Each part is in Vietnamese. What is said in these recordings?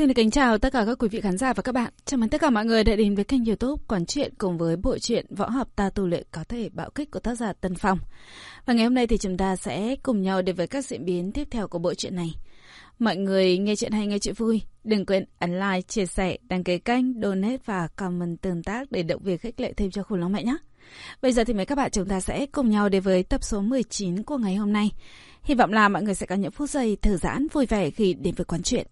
Xin được kính chào tất cả các quý vị khán giả và các bạn. Chào mừng tất cả mọi người đã đến với kênh youtube Quán Chuyện cùng với bộ truyện Võ học ta tu luyện có thể bạo kích của tác giả Tân Phong. Và ngày hôm nay thì chúng ta sẽ cùng nhau đến với các diễn biến tiếp theo của bộ truyện này. Mọi người nghe chuyện hay nghe chuyện vui, đừng quên ấn like, chia sẻ, đăng ký kênh, donate và comment tương tác để động viên khích lệ thêm cho khủng long mạnh nhé. Bây giờ thì mấy các bạn chúng ta sẽ cùng nhau đến với tập số 19 của ngày hôm nay. Hy vọng là mọi người sẽ có những phút giây thư giãn vui vẻ khi đến với quán chuyện.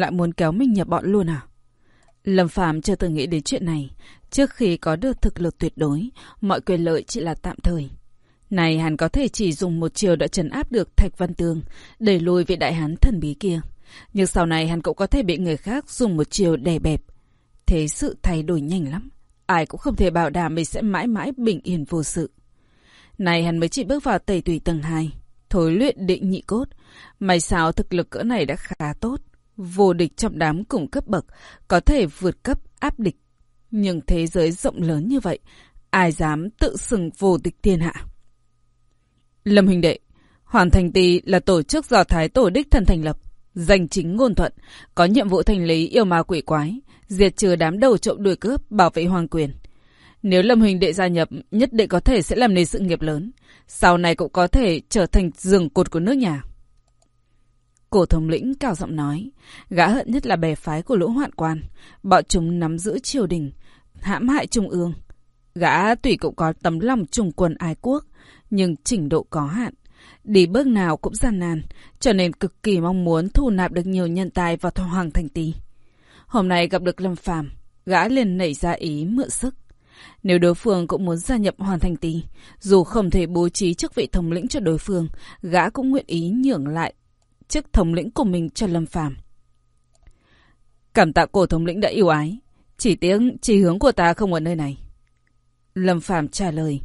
Lại muốn kéo mình nhập bọn luôn à? Lâm Phàm chưa từng nghĩ đến chuyện này. Trước khi có được thực lực tuyệt đối, mọi quyền lợi chỉ là tạm thời. Này hắn có thể chỉ dùng một chiều đã trấn áp được Thạch Văn Tường, đẩy lùi vị đại hán thần bí kia. Nhưng sau này hắn cũng có thể bị người khác dùng một chiều đè bẹp. Thế sự thay đổi nhanh lắm. Ai cũng không thể bảo đảm mình sẽ mãi mãi bình yên vô sự. Này hắn mới chỉ bước vào tẩy tùy tầng 2. Thối luyện định nhị cốt. May sao thực lực cỡ này đã khá tốt. Vô địch trong đám cùng cấp bậc. Có thể vượt cấp áp địch. Nhưng thế giới rộng lớn như vậy. Ai dám tự xưng vô địch thiên hạ. Lâm Hình Đệ, Hoàn Thành Tì là tổ chức do Thái Tổ Đích Thần thành lập, danh chính ngôn thuận, có nhiệm vụ thành lý yêu ma quỷ quái, diệt trừ đám đầu trộm đuổi cướp, bảo vệ hoàng quyền. Nếu Lâm Hình Đệ gia nhập, nhất định có thể sẽ làm nên sự nghiệp lớn, sau này cũng có thể trở thành giường cột của nước nhà. Cổ thống lĩnh cao giọng nói, gã hận nhất là bè phái của lũ hoạn quan, bọn chúng nắm giữ triều đình, hãm hại trung ương. Gã tùy cũng có tấm lòng trùng quân ái quốc, nhưng trình độ có hạn. Đi bước nào cũng gian nan, cho nên cực kỳ mong muốn thu nạp được nhiều nhân tài vào thọ hoàng thành tì. Hôm nay gặp được Lâm Phàm, gã liền nảy ra ý mượn sức. Nếu đối phương cũng muốn gia nhập hoàn thành tì, dù không thể bố trí chức vị thống lĩnh cho đối phương, gã cũng nguyện ý nhường lại chức thống lĩnh của mình cho Lâm Phàm. Cảm tạ cổ thống lĩnh đã yêu ái, chỉ tiếng chỉ hướng của ta không ở nơi này. Lâm Phàm trả lời.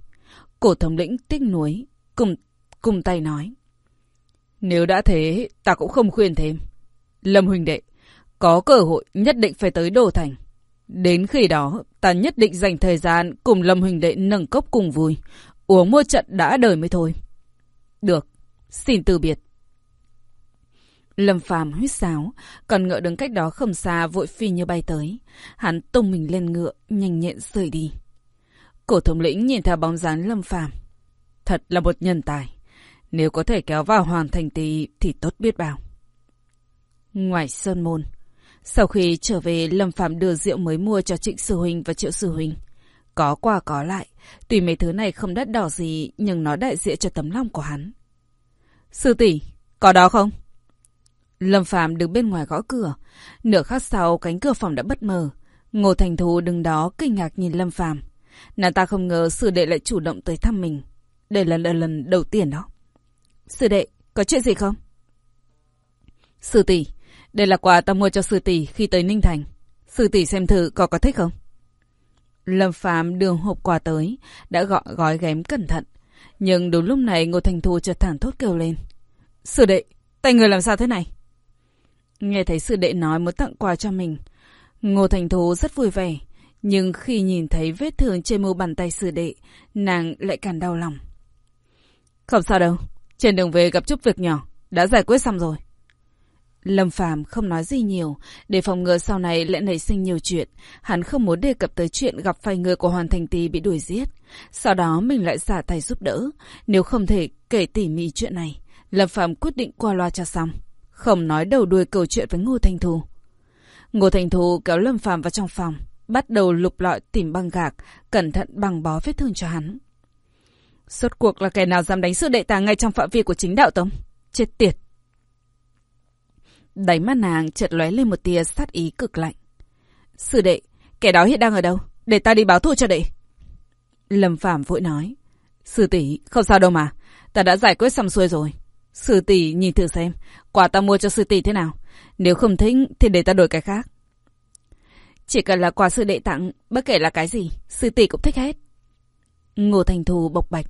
Cổ thống lĩnh tiếc nuối, cùng, cùng tay nói. Nếu đã thế, ta cũng không khuyên thêm. Lâm huynh đệ, có cơ hội nhất định phải tới Đô Thành. Đến khi đó, ta nhất định dành thời gian cùng Lâm huynh đệ nâng cốc cùng vui. Uống một trận đã đời mới thôi. Được, xin từ biệt. Lâm phàm huýt sáo, còn ngựa đứng cách đó không xa vội phi như bay tới. Hắn tung mình lên ngựa, nhanh nhẹn rời đi. Cổ thống lĩnh nhìn theo bóng dáng Lâm phàm. Thật là một nhân tài. Nếu có thể kéo vào hoàn thành tỷ thì tốt biết bao. Ngoài Sơn Môn, sau khi trở về Lâm Phạm đưa rượu mới mua cho Trịnh Sư Huynh và Triệu Sư Huynh. Có qua có lại, tuy mấy thứ này không đắt đỏ gì nhưng nó đại diện cho tấm lòng của hắn. Sư tỷ, có đó không? Lâm Phạm đứng bên ngoài gõ cửa. Nửa khắc sau cánh cửa phòng đã bất mờ. Ngô Thành Thù đứng đó kinh ngạc nhìn Lâm Phạm. Nàng ta không ngờ sư đệ lại chủ động tới thăm mình. Đây là lần, lần đầu tiên đó. Sư đệ, có chuyện gì không? Sư tỷ, đây là quà ta mua cho sư tỷ khi tới Ninh Thành. Sư tỷ xem thử có có thích không? Lâm Phạm đường hộp quà tới, đã gọi gói ghém cẩn thận. Nhưng đúng lúc này Ngô Thành Thu chợt thẳng thốt kêu lên. Sư đệ, tay người làm sao thế này? Nghe thấy sư đệ nói muốn tặng quà cho mình. Ngô Thành Thố rất vui vẻ. Nhưng khi nhìn thấy vết thương trên mu bàn tay sư đệ, nàng lại càng đau lòng. Không sao đâu, trên đường về gặp chút việc nhỏ, đã giải quyết xong rồi. Lâm Phàm không nói gì nhiều, để phòng ngừa sau này lại nảy sinh nhiều chuyện. Hắn không muốn đề cập tới chuyện gặp phải người của Hoàn Thành Tì bị đuổi giết. Sau đó mình lại giả tay giúp đỡ. Nếu không thể kể tỉ mỉ chuyện này, Lâm Phàm quyết định qua loa cho xong. Không nói đầu đuôi câu chuyện với Ngô Thành Thù. Ngô Thành Thù kéo Lâm Phàm vào trong phòng, bắt đầu lục lọi tìm băng gạc, cẩn thận băng bó vết thương cho hắn. Suốt cuộc là kẻ nào dám đánh sư đệ ta ngay trong phạm vi của chính đạo tống? Chết tiệt! Đáy mắt nàng chợt lóe lên một tia sát ý cực lạnh. Sư đệ, kẻ đó hiện đang ở đâu? Để ta đi báo thù cho đệ. Lâm Phạm vội nói. Sư tỷ, không sao đâu mà. Ta đã giải quyết xong xuôi rồi. Sư tỷ nhìn thử xem, quà ta mua cho sư tỷ thế nào. Nếu không thích thì để ta đổi cái khác. Chỉ cần là quà sư đệ tặng, bất kể là cái gì, sư tỷ cũng thích hết. Ngô Thành Thù bộc bạch.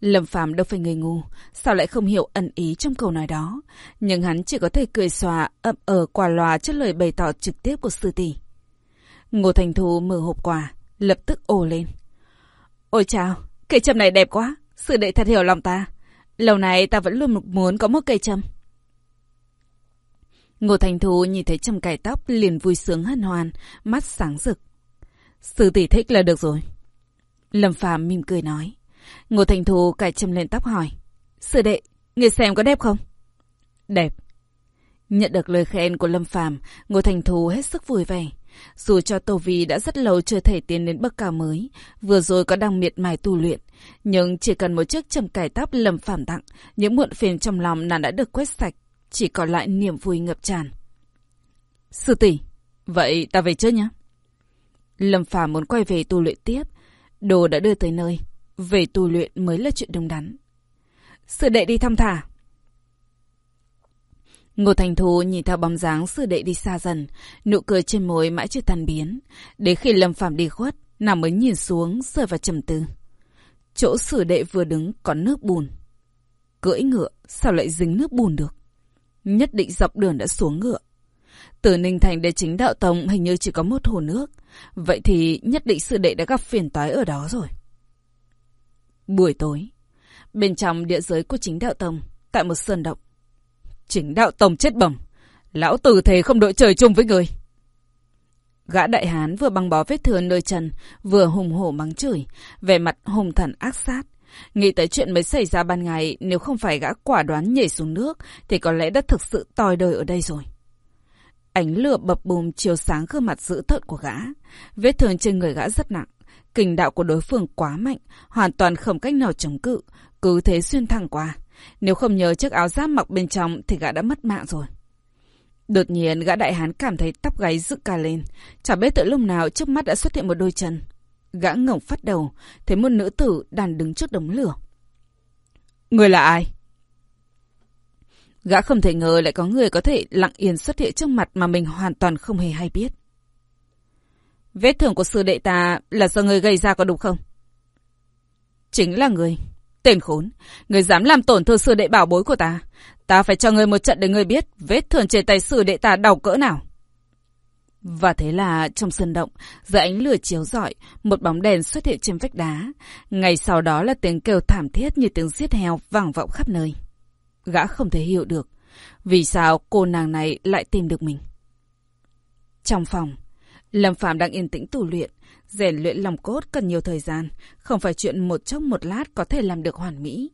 Lâm Phàm đâu phải người ngu, sao lại không hiểu ẩn ý trong câu nói đó. Nhưng hắn chỉ có thể cười xòa, ậm ờ ở quả loa trước lời bày tỏ trực tiếp của sư tỷ. Ngô Thành Thù mở hộp quà, lập tức ồ lên. Ôi chào, cây châm này đẹp quá, sư đệ thật hiểu lòng ta. Lâu này ta vẫn luôn muốn có một cây châm. Ngô Thành Thú nhìn thấy châm cài tóc liền vui sướng hân hoan, mắt sáng rực. Sư tỷ thích là được rồi. Lâm Phàm mỉm cười nói. Ngô Thành Thú cài châm lên tóc hỏi. Sư đệ, người xem có đẹp không? Đẹp. Nhận được lời khen của Lâm Phàm, Ngô Thành Thú hết sức vui vẻ. Dù cho Tô Vi đã rất lâu chưa thể tiến đến bậc cao mới, vừa rồi có đang miệt mài tu luyện, nhưng chỉ cần một chiếc trầm cải tóc lầm phản tặng, những muộn phiền trong lòng nàng đã được quét sạch, chỉ còn lại niềm vui ngập tràn. Sư tỷ, vậy ta về trước nhé. Lâm Phàm muốn quay về tu luyện tiếp, đồ đã đưa tới nơi, về tu luyện mới là chuyện đúng đắn. Sư đệ đi thăm thả. Ngô Thành Thu nhìn theo bóng dáng sư đệ đi xa dần, nụ cười trên môi mãi chưa tan biến. Đến khi Lâm Phạm đi khuất, nàng mới nhìn xuống, rơi vào trầm tư. Chỗ sư đệ vừa đứng có nước bùn. Cưỡi ngựa, sao lại dính nước bùn được? Nhất định dọc đường đã xuống ngựa. Từ Ninh Thành đến chính đạo tông hình như chỉ có một hồ nước. Vậy thì nhất định sư đệ đã gặp phiền toái ở đó rồi. Buổi tối, bên trong địa giới của chính đạo tông, tại một sơn động. Chính đạo tổng chết bẩm. Lão tử thề không đội trời chung với người. Gã đại hán vừa băng bó vết thương nơi chân, vừa hùng hổ mắng chửi, vẻ mặt hùng thần ác sát. Nghĩ tới chuyện mới xảy ra ban ngày, nếu không phải gã quả đoán nhảy xuống nước, thì có lẽ đã thực sự tòi đời ở đây rồi. Ánh lửa bập bùm chiếu sáng gương mặt dữ tợn của gã. Vết thương trên người gã rất nặng. Kình đạo của đối phương quá mạnh, hoàn toàn không cách nào chống cự, cứ thế xuyên thẳng qua. Nếu không nhớ chiếc áo giáp mặc bên trong thì gã đã mất mạng rồi. Đột nhiên gã đại hán cảm thấy tóc gáy dựng cả lên. Chả biết từ lúc nào trước mắt đã xuất hiện một đôi chân. Gã ngẩng phát đầu, thấy một nữ tử đang đứng trước đống lửa. Người là ai? Gã không thể ngờ lại có người có thể lặng yên xuất hiện trước mặt mà mình hoàn toàn không hề hay biết. Vết thương của sư đệ ta là do người gây ra có đúng không? Chính là người. Tên khốn, người dám làm tổn thương sư đệ bảo bối của ta. Ta phải cho người một trận để người biết vết thương trên tay sư đệ ta đau cỡ nào. Và thế là trong sân động, dưới ánh lửa chiếu rọi, một bóng đèn xuất hiện trên vách đá. Ngày sau đó là tiếng kêu thảm thiết như tiếng giết heo vang vọng khắp nơi. Gã không thể hiểu được, vì sao cô nàng này lại tìm được mình. Trong phòng, Lâm Phạm đang yên tĩnh tu luyện, rèn luyện lòng cốt cần nhiều thời gian, không phải chuyện một chốc một lát có thể làm được hoàn mỹ.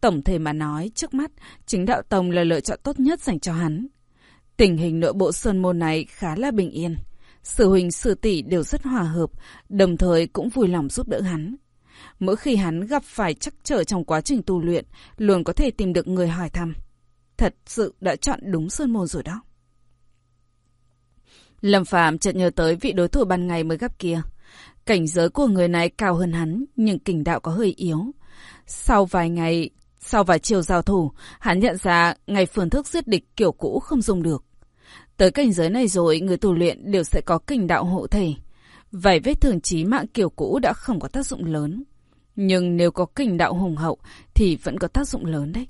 Tổng thể mà nói, trước mắt, chính đạo tông là lựa chọn tốt nhất dành cho hắn. Tình hình nội bộ sơn môn này khá là bình yên. Sư huynh sư tỷ đều rất hòa hợp, đồng thời cũng vui lòng giúp đỡ hắn. Mỗi khi hắn gặp phải chắc trở trong quá trình tu luyện, luôn có thể tìm được người hỏi thăm. Thật sự đã chọn đúng sơn môn rồi đó. Lâm Phạm chợt nhớ tới vị đối thủ ban ngày mới gặp kia. Cảnh giới của người này cao hơn hắn, nhưng kình đạo có hơi yếu. Sau vài ngày, sau vài chiều giao thủ, hắn nhận ra ngày phương thức giết địch kiểu cũ không dùng được. Tới cảnh giới này rồi, người tu luyện đều sẽ có kình đạo hộ thể. Vài vết thương chí mạng kiểu cũ đã không có tác dụng lớn. Nhưng nếu có kình đạo hùng hậu thì vẫn có tác dụng lớn đấy.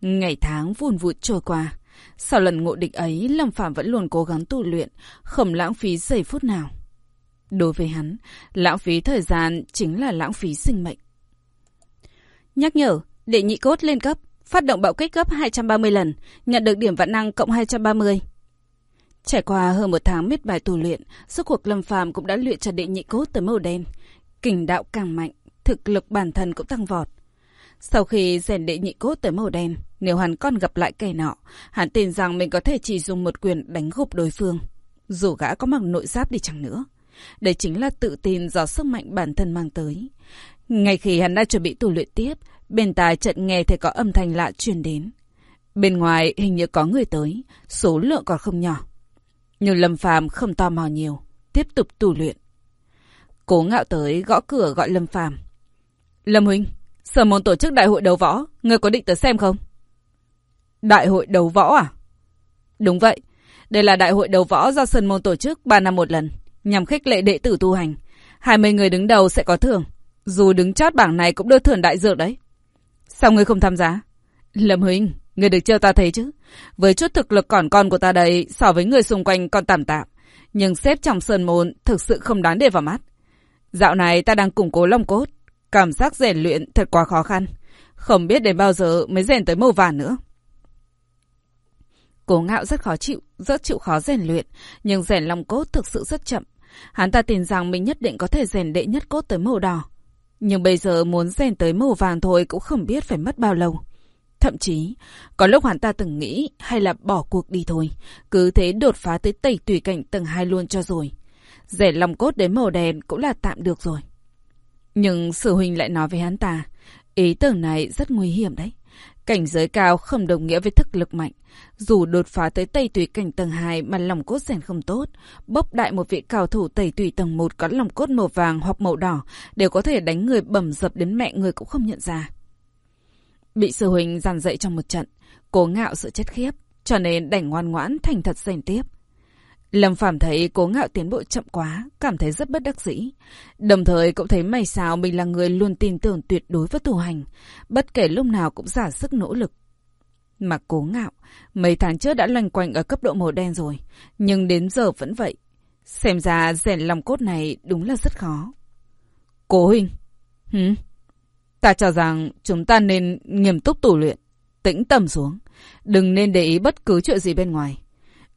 Ngày tháng vùn vụt trôi qua. Sau lần ngộ địch ấy, Lâm Phạm vẫn luôn cố gắng tu luyện, không lãng phí giây phút nào. Đối với hắn, lãng phí thời gian chính là lãng phí sinh mệnh. Nhắc nhở, để nhị cốt lên cấp, phát động bạo kích gấp 230 lần, nhận được điểm vạn năng cộng 230. Trải qua hơn một tháng miết bài tu luyện, sức cuộc Lâm Phàm cũng đã luyện cho đệ nhị cốt tới màu đen. Kình đạo càng mạnh, thực lực bản thân cũng tăng vọt. Sau khi rèn đệ nhị cốt tới màu đen, nếu hắn còn gặp lại kẻ nọ, hắn tin rằng mình có thể chỉ dùng một quyền đánh gục đối phương. Dù gã có mặc nội giáp đi chẳng nữa. Đây chính là tự tin do sức mạnh bản thân mang tới. Ngay khi hắn đã chuẩn bị tu luyện tiếp, bên tai trận nghe thấy có âm thanh lạ truyền đến. Bên ngoài hình như có người tới, số lượng còn không nhỏ. Nhưng Lâm Phàm không to mò nhiều, tiếp tục tu luyện. Cố ngạo tới gõ cửa gọi Lâm Phàm. Lâm Huynh, sở môn tổ chức đại hội đấu võ, người có định tới xem không? Đại hội đấu võ à? Đúng vậy, đây là đại hội đấu võ do Sơn Môn tổ chức 3 năm một lần, nhằm khích lệ đệ tử tu hành. 20 người đứng đầu sẽ có thưởng. Dù đứng chót bảng này cũng đưa thưởng đại dược đấy. Sao ngươi không tham gia? Lâm Huynh, ngươi được chưa ta thấy chứ? Với chút thực lực còn con của ta đây, so với người xung quanh còn tạm tạm. Nhưng xếp trong sơn môn thực sự không đáng để vào mắt. Dạo này ta đang củng cố long cốt. Cảm giác rèn luyện thật quá khó khăn. Không biết đến bao giờ mới rèn tới màu vàng nữa. Cố ngạo rất khó chịu, rất chịu khó rèn luyện, nhưng rèn long cốt thực sự rất chậm. Hắn ta tin rằng mình nhất định có thể rèn đệ nhất cốt tới màu đỏ. Nhưng bây giờ muốn rèn tới màu vàng thôi cũng không biết phải mất bao lâu. Thậm chí, có lúc hắn ta từng nghĩ hay là bỏ cuộc đi thôi. Cứ thế đột phá tới tẩy tùy cảnh tầng 2 luôn cho rồi. Rẻ lòng cốt đến màu đen cũng là tạm được rồi. Nhưng sử huynh lại nói với hắn ta, ý tưởng này rất nguy hiểm đấy. Cảnh giới cao không đồng nghĩa với thức lực mạnh. Dù đột phá tới tẩy tùy cảnh tầng 2 mà lòng cốt rèn không tốt, bốc đại một vị cao thủ tẩy tùy tầng 1 có lòng cốt màu vàng hoặc màu đỏ đều có thể đánh người bầm dập đến mẹ người cũng không nhận ra. Bị sư huynh giàn dậy trong một trận, cố ngạo sự chết khiếp, cho nên đành ngoan ngoãn thành thật rèn tiếp. Lâm Phàm thấy cố ngạo tiến bộ chậm quá, cảm thấy rất bất đắc dĩ. Đồng thời cũng thấy may sao mình là người luôn tin tưởng tuyệt đối với thủ hành, bất kể lúc nào cũng giả sức nỗ lực. Mà cố ngạo, mấy tháng trước đã loanh quanh ở cấp độ màu đen rồi, nhưng đến giờ vẫn vậy. Xem ra rèn lòng cốt này đúng là rất khó. Cố huynh, hứ? Ta cho rằng chúng ta nên nghiêm túc tù luyện, tĩnh tâm xuống, đừng nên để ý bất cứ chuyện gì bên ngoài.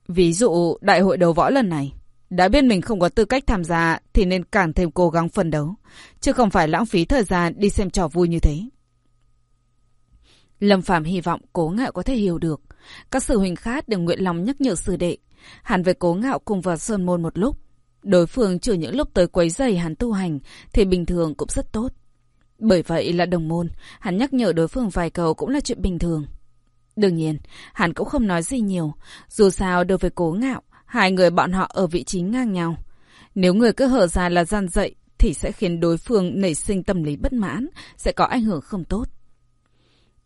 Ví dụ đại hội đấu võ lần này, đã biết mình không có tư cách tham gia thì nên càng thêm cố gắng phân đấu, chứ không phải lãng phí thời gian đi xem trò vui như thế. Lâm Phạm hy vọng cố ngạo có thể hiểu được. Các sư huynh khác đều nguyện lòng nhắc nhở sư đệ. Hắn với cố ngạo cùng vào sơn môn một lúc. Đối phương trừ những lúc tới quấy giày hắn tu hành thì bình thường cũng rất tốt. Bởi vậy là đồng môn, hắn nhắc nhở đối phương vài câu cũng là chuyện bình thường. Đương nhiên, hắn cũng không nói gì nhiều. Dù sao đối với cố ngạo, hai người bọn họ ở vị trí ngang nhau. Nếu người cứ hở ra là gian dậy, thì sẽ khiến đối phương nảy sinh tâm lý bất mãn, sẽ có ảnh hưởng không tốt.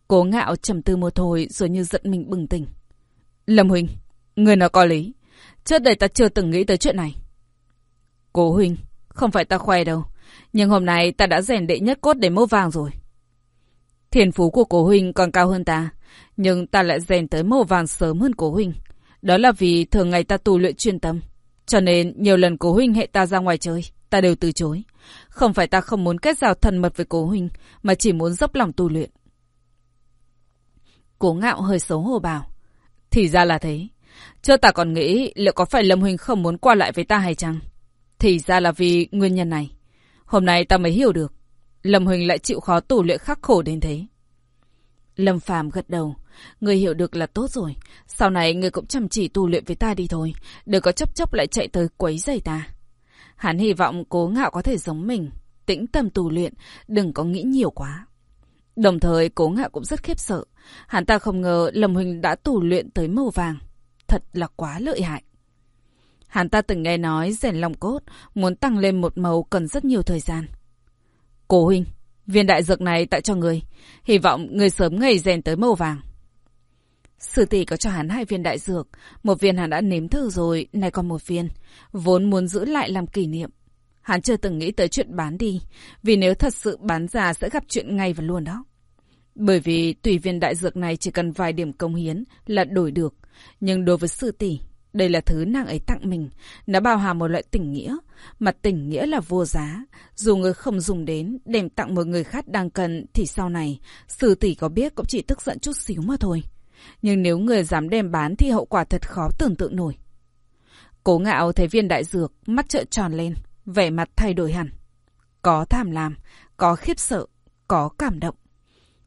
Cố ngạo trầm tư một hồi rồi như giận mình bừng tỉnh. Lâm Huynh, người nói có lý. Trước đây ta chưa từng nghĩ tới chuyện này. Cố Huynh, không phải ta khoe đâu. Nhưng hôm nay ta đã rèn đệ nhất cốt để mâu vàng rồi. Thiền phú của cố huynh còn cao hơn ta, nhưng ta lại rèn tới màu vàng sớm hơn cố huynh. Đó là vì thường ngày ta tu luyện chuyên tâm. Cho nên nhiều lần cố huynh hẹn ta ra ngoài chơi, ta đều từ chối. Không phải ta không muốn kết giao thân mật với cố huynh, mà chỉ muốn dốc lòng tu luyện. Cố ngạo hơi xấu hổ bảo. Thì ra là thế. Chưa ta còn nghĩ liệu có phải Lâm Huynh không muốn qua lại với ta hay chăng? Thì ra là vì nguyên nhân này. Hôm nay ta mới hiểu được. Lâm Huỳnh lại chịu khó tù luyện khắc khổ đến thế. Lâm Phàm gật đầu. Người hiểu được là tốt rồi. Sau này người cũng chăm chỉ tu luyện với ta đi thôi. Đừng có chấp chấp lại chạy tới quấy giày ta. Hắn hy vọng cố ngạo có thể giống mình. Tĩnh tâm tu luyện. Đừng có nghĩ nhiều quá. Đồng thời cố ngạo cũng rất khiếp sợ. Hắn ta không ngờ Lâm Huỳnh đã tu luyện tới màu vàng. Thật là quá lợi hại. Hắn ta từng nghe nói rèn lòng cốt, muốn tăng lên một màu cần rất nhiều thời gian. Cố huynh, viên đại dược này tại cho người. Hy vọng người sớm ngày rèn tới màu vàng. Sư tỷ có cho hắn hai viên đại dược. Một viên hắn đã nếm thử rồi, này còn một viên. Vốn muốn giữ lại làm kỷ niệm. Hắn chưa từng nghĩ tới chuyện bán đi. Vì nếu thật sự bán ra sẽ gặp chuyện ngay và luôn đó. Bởi vì tùy viên đại dược này chỉ cần vài điểm công hiến là đổi được. Nhưng đối với sư tỷ, đây là thứ nàng ấy tặng mình. Nó bao hàm một loại tình nghĩa. Mà tình nghĩa là vô giá. Dù người không dùng đến, đem tặng một người khác đang cần, thì sau này, sư tỷ có biết cũng chỉ tức giận chút xíu mà thôi. Nhưng nếu người dám đem bán thì hậu quả thật khó tưởng tượng nổi. Cố ngạo thấy viên đại dược, mắt trợn tròn lên, vẻ mặt thay đổi hẳn. Có tham lam, có khiếp sợ, có cảm động.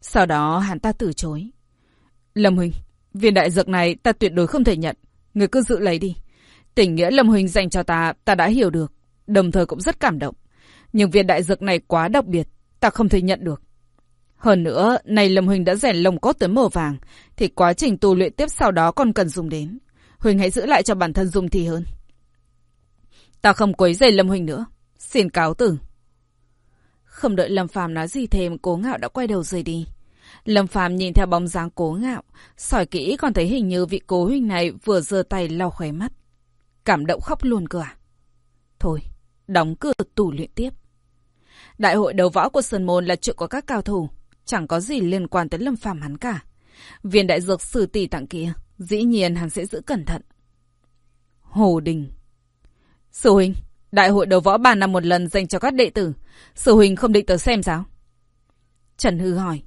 Sau đó hắn ta từ chối. Lâm huynh viên đại dược này ta tuyệt đối không thể nhận. Người cứ giữ lấy đi. Tình nghĩa Lâm Huỳnh dành cho ta, ta đã hiểu được. Đồng thời cũng rất cảm động. Nhưng viên đại dược này quá đặc biệt, ta không thể nhận được. Hơn nữa, này Lâm Huỳnh đã rèn lồng cốt tới màu vàng, thì quá trình tu luyện tiếp sau đó còn cần dùng đến. Huỳnh hãy giữ lại cho bản thân dùng thì hơn. Ta không quấy rầy Lâm Huỳnh nữa. Xin cáo tử. Không đợi Lâm Phàm nói gì thêm, cố ngạo đã quay đầu rời đi. Lâm Phàm nhìn theo bóng dáng cố ngạo, sỏi kỹ còn thấy hình như vị cố huynh này vừa giơ tay lau khóe mắt. Cảm động khóc luôn cơ à? Thôi, đóng cửa tủ luyện tiếp. Đại hội đấu võ của Sơn Môn là chuyện của các cao thủ, chẳng có gì liên quan tới Lâm Phàm hắn cả. Viên đại dược sử tỷ tặng kia, dĩ nhiên hắn sẽ giữ cẩn thận. Hồ Đình Sư huynh, đại hội đấu võ ba năm một lần dành cho các đệ tử. Sư huynh không định tới xem sao? Trần Hư hỏi.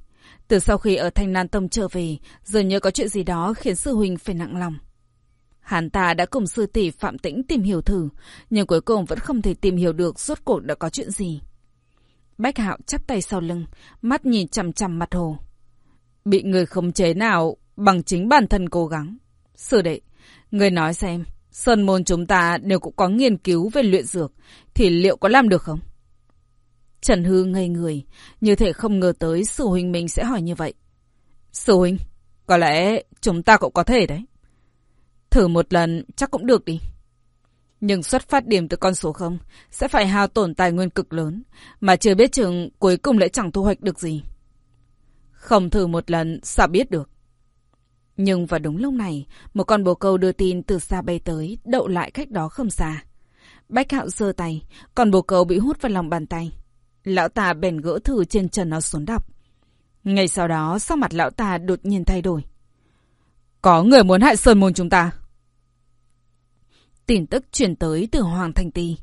Từ sau khi ở Thanh Nan Tông trở về, dường như có chuyện gì đó khiến sư huynh phải nặng lòng. Hắn ta đã cùng sư tỷ Phạm Tĩnh tìm hiểu thử, nhưng cuối cùng vẫn không thể tìm hiểu được rốt cuộc đã có chuyện gì. Bách Hạo chắp tay sau lưng, mắt nhìn chằm chằm mặt hồ. Bị người khống chế nào bằng chính bản thân cố gắng. Sư đệ, người nói xem, Sơn môn chúng ta đều cũng có nghiên cứu về luyện dược, thì liệu có làm được không? Trần Hư ngây người, như thể không ngờ tới sư huynh mình sẽ hỏi như vậy. Sư huynh, có lẽ chúng ta cũng có thể đấy. Thử một lần chắc cũng được đi. Nhưng xuất phát điểm từ con số không sẽ phải hao tổn tài nguyên cực lớn, mà chưa biết chừng cuối cùng lại chẳng thu hoạch được gì. Không thử một lần sao biết được. Nhưng vào đúng lúc này, một con bồ câu đưa tin từ xa bay tới, đậu lại cách đó không xa. Bách hạo giơ tay, còn bồ câu bị hút vào lòng bàn tay. Lão ta bèn gỡ thử trên chân nó xuống đọc. Ngay sau đó, sắc mặt lão ta đột nhiên thay đổi. Có người muốn hại Sơn Môn chúng ta. Tin tức truyền tới từ Hoàng Thành Ti.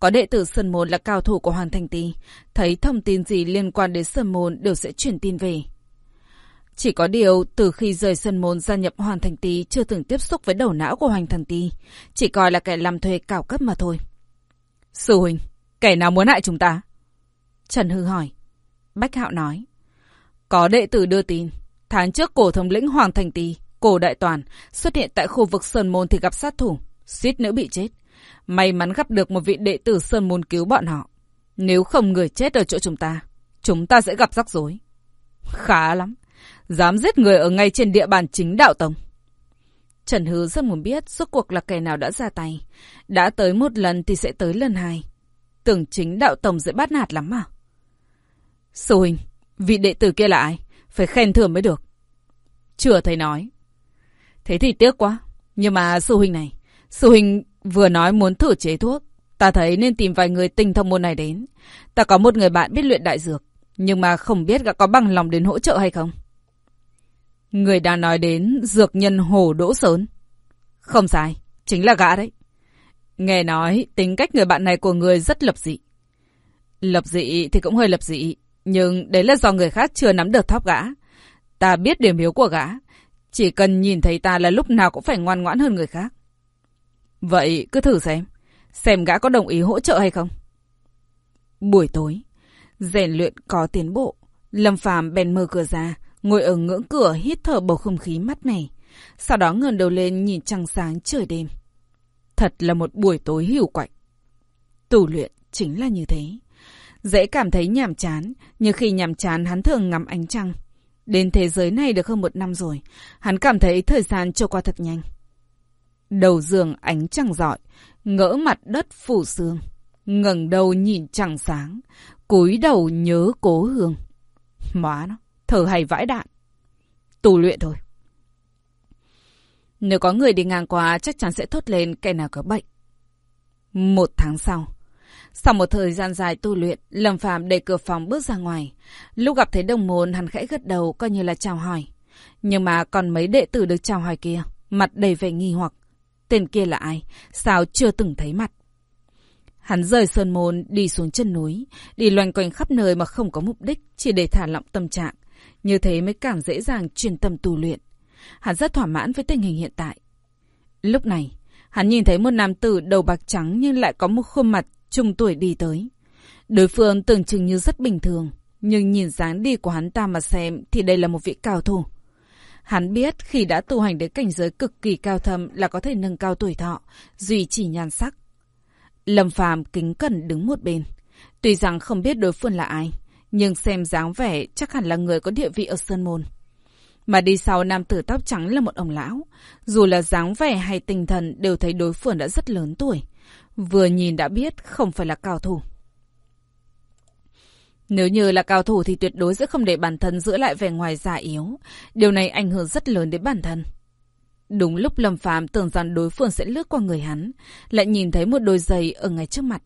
Có đệ tử Sơn Môn là cao thủ của Hoàng Thành Ti. Thấy thông tin gì liên quan đến Sơn Môn đều sẽ truyền tin về. Chỉ có điều, từ khi rời Sơn Môn gia nhập Hoàng Thành Ti chưa từng tiếp xúc với đầu não của Hoàng Thành Ti. Chỉ coi là kẻ làm thuê cao cấp mà thôi. Sư Huynh, kẻ nào muốn hại chúng ta? Trần Hư hỏi. Bách Hạo nói. Có đệ tử đưa tin. Tháng trước cổ thống lĩnh Hoàng Thành Tì, cổ đại toàn, xuất hiện tại khu vực Sơn Môn thì gặp sát thủ. Suýt nữa bị chết. May mắn gặp được một vị đệ tử Sơn Môn cứu bọn họ. Nếu không người chết ở chỗ chúng ta, chúng ta sẽ gặp rắc rối. Khá lắm. Dám giết người ở ngay trên địa bàn chính đạo tông. Trần Hư rất muốn biết suốt cuộc là kẻ nào đã ra tay. Đã tới một lần thì sẽ tới lần hai. Tưởng chính đạo tổng dễ bắt nạt lắm à? Sư huynh, vị đệ tử kia là ai? Phải khen thưởng mới được. Chưa thấy nói. Thế thì tiếc quá. Nhưng mà sư huynh này, sư huynh vừa nói muốn thử chế thuốc. Ta thấy nên tìm vài người tinh thông môn này đến. Ta có một người bạn biết luyện đại dược. Nhưng mà không biết đã có bằng lòng đến hỗ trợ hay không. Người đang nói đến dược nhân Hồ Đỗ Sớn. Không sai, chính là gã đấy. Nghe nói tính cách người bạn này của người rất lập dị. Lập dị thì cũng hơi lập dị, nhưng đấy là do người khác chưa nắm được thóp gã. Ta biết điểm yếu của gã. Chỉ cần nhìn thấy ta là lúc nào cũng phải ngoan ngoãn hơn người khác. Vậy cứ thử xem. Xem gã có đồng ý hỗ trợ hay không. Buổi tối, rèn luyện có tiến bộ. Lâm phàm bèn mở cửa ra, ngồi ở ngưỡng cửa hít thở bầu không khí mát mẻ. Sau đó ngẩng đầu lên nhìn trăng sáng trời đêm. Thật là một buổi tối hiu quạnh. Tù luyện chính là như thế. Dễ cảm thấy nhàm chán, nhưng khi nhàm chán hắn thường ngắm ánh trăng. Đến thế giới này được hơn một năm rồi, hắn cảm thấy thời gian trôi qua thật nhanh. Đầu giường ánh trăng rọi, ngỡ mặt đất phủ sương, ngẩng đầu nhìn trăng sáng, cúi đầu nhớ cố hương. Má nó, thở hay vãi đạn. Tù luyện thôi. Nếu có người đi ngang qua chắc chắn sẽ thốt lên kẻ nào có bệnh. Một tháng sau, sau một thời gian dài tu luyện, Lâm Phạm đẩy cửa phòng bước ra ngoài. Lúc gặp thấy đồng môn, hắn khẽ gật đầu coi như là chào hỏi. Nhưng mà còn mấy đệ tử được chào hỏi kia, mặt đầy vẻ nghi hoặc. Tên kia là ai? Sao chưa từng thấy mặt? Hắn rời sơn môn, đi xuống chân núi, đi loanh quanh khắp nơi mà không có mục đích, chỉ để thả lỏng tâm trạng. Như thế mới càng dễ dàng truyền tâm tu luyện. Hắn rất thỏa mãn với tình hình hiện tại. Lúc này, hắn nhìn thấy một nam tử đầu bạc trắng nhưng lại có một khuôn mặt trung tuổi đi tới. Đối phương tưởng chừng như rất bình thường, nhưng nhìn dáng đi của hắn ta mà xem thì đây là một vị cao thủ. Hắn biết khi đã tu hành đến cảnh giới cực kỳ cao thâm là có thể nâng cao tuổi thọ, duy trì nhan sắc. Lâm Phàm kính cẩn đứng một bên. Tuy rằng không biết đối phương là ai, nhưng xem dáng vẻ chắc hẳn là người có địa vị ở Sơn Môn. Mà đi sau nam tử tóc trắng là một ông lão. Dù là dáng vẻ hay tinh thần đều thấy đối phương đã rất lớn tuổi. Vừa nhìn đã biết không phải là cao thủ. Nếu như là cao thủ thì tuyệt đối sẽ không để bản thân giữ lại vẻ ngoài già yếu. Điều này ảnh hưởng rất lớn đến bản thân. Đúng lúc Lâm Phàm tưởng rằng đối phương sẽ lướt qua người hắn, lại nhìn thấy một đôi giày ở ngay trước mặt.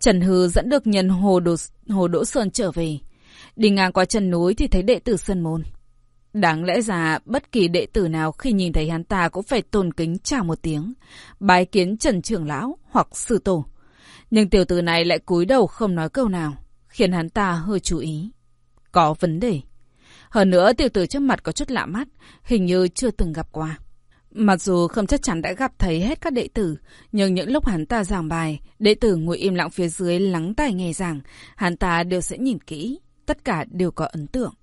Trần Hư dẫn được nhân Hồ Đỗ, Hồ Đỗ Sơn trở về. Đi ngang qua chân núi thì thấy đệ tử Sơn Môn. Đáng lẽ ra bất kỳ đệ tử nào khi nhìn thấy hắn ta cũng phải tôn kính chào một tiếng, bái kiến Trần Trưởng Lão hoặc Sư Tổ. Nhưng tiểu tử này lại cúi đầu không nói câu nào, khiến hắn ta hơi chú ý. Có vấn đề. Hơn nữa tiểu tử trước mặt có chút lạ mắt, hình như chưa từng gặp qua. Mặc dù không chắc chắn đã gặp thấy hết các đệ tử, nhưng những lúc hắn ta giảng bài, đệ tử ngồi im lặng phía dưới lắng tai nghe giảng, hắn ta đều sẽ nhìn kỹ, tất cả đều có ấn tượng.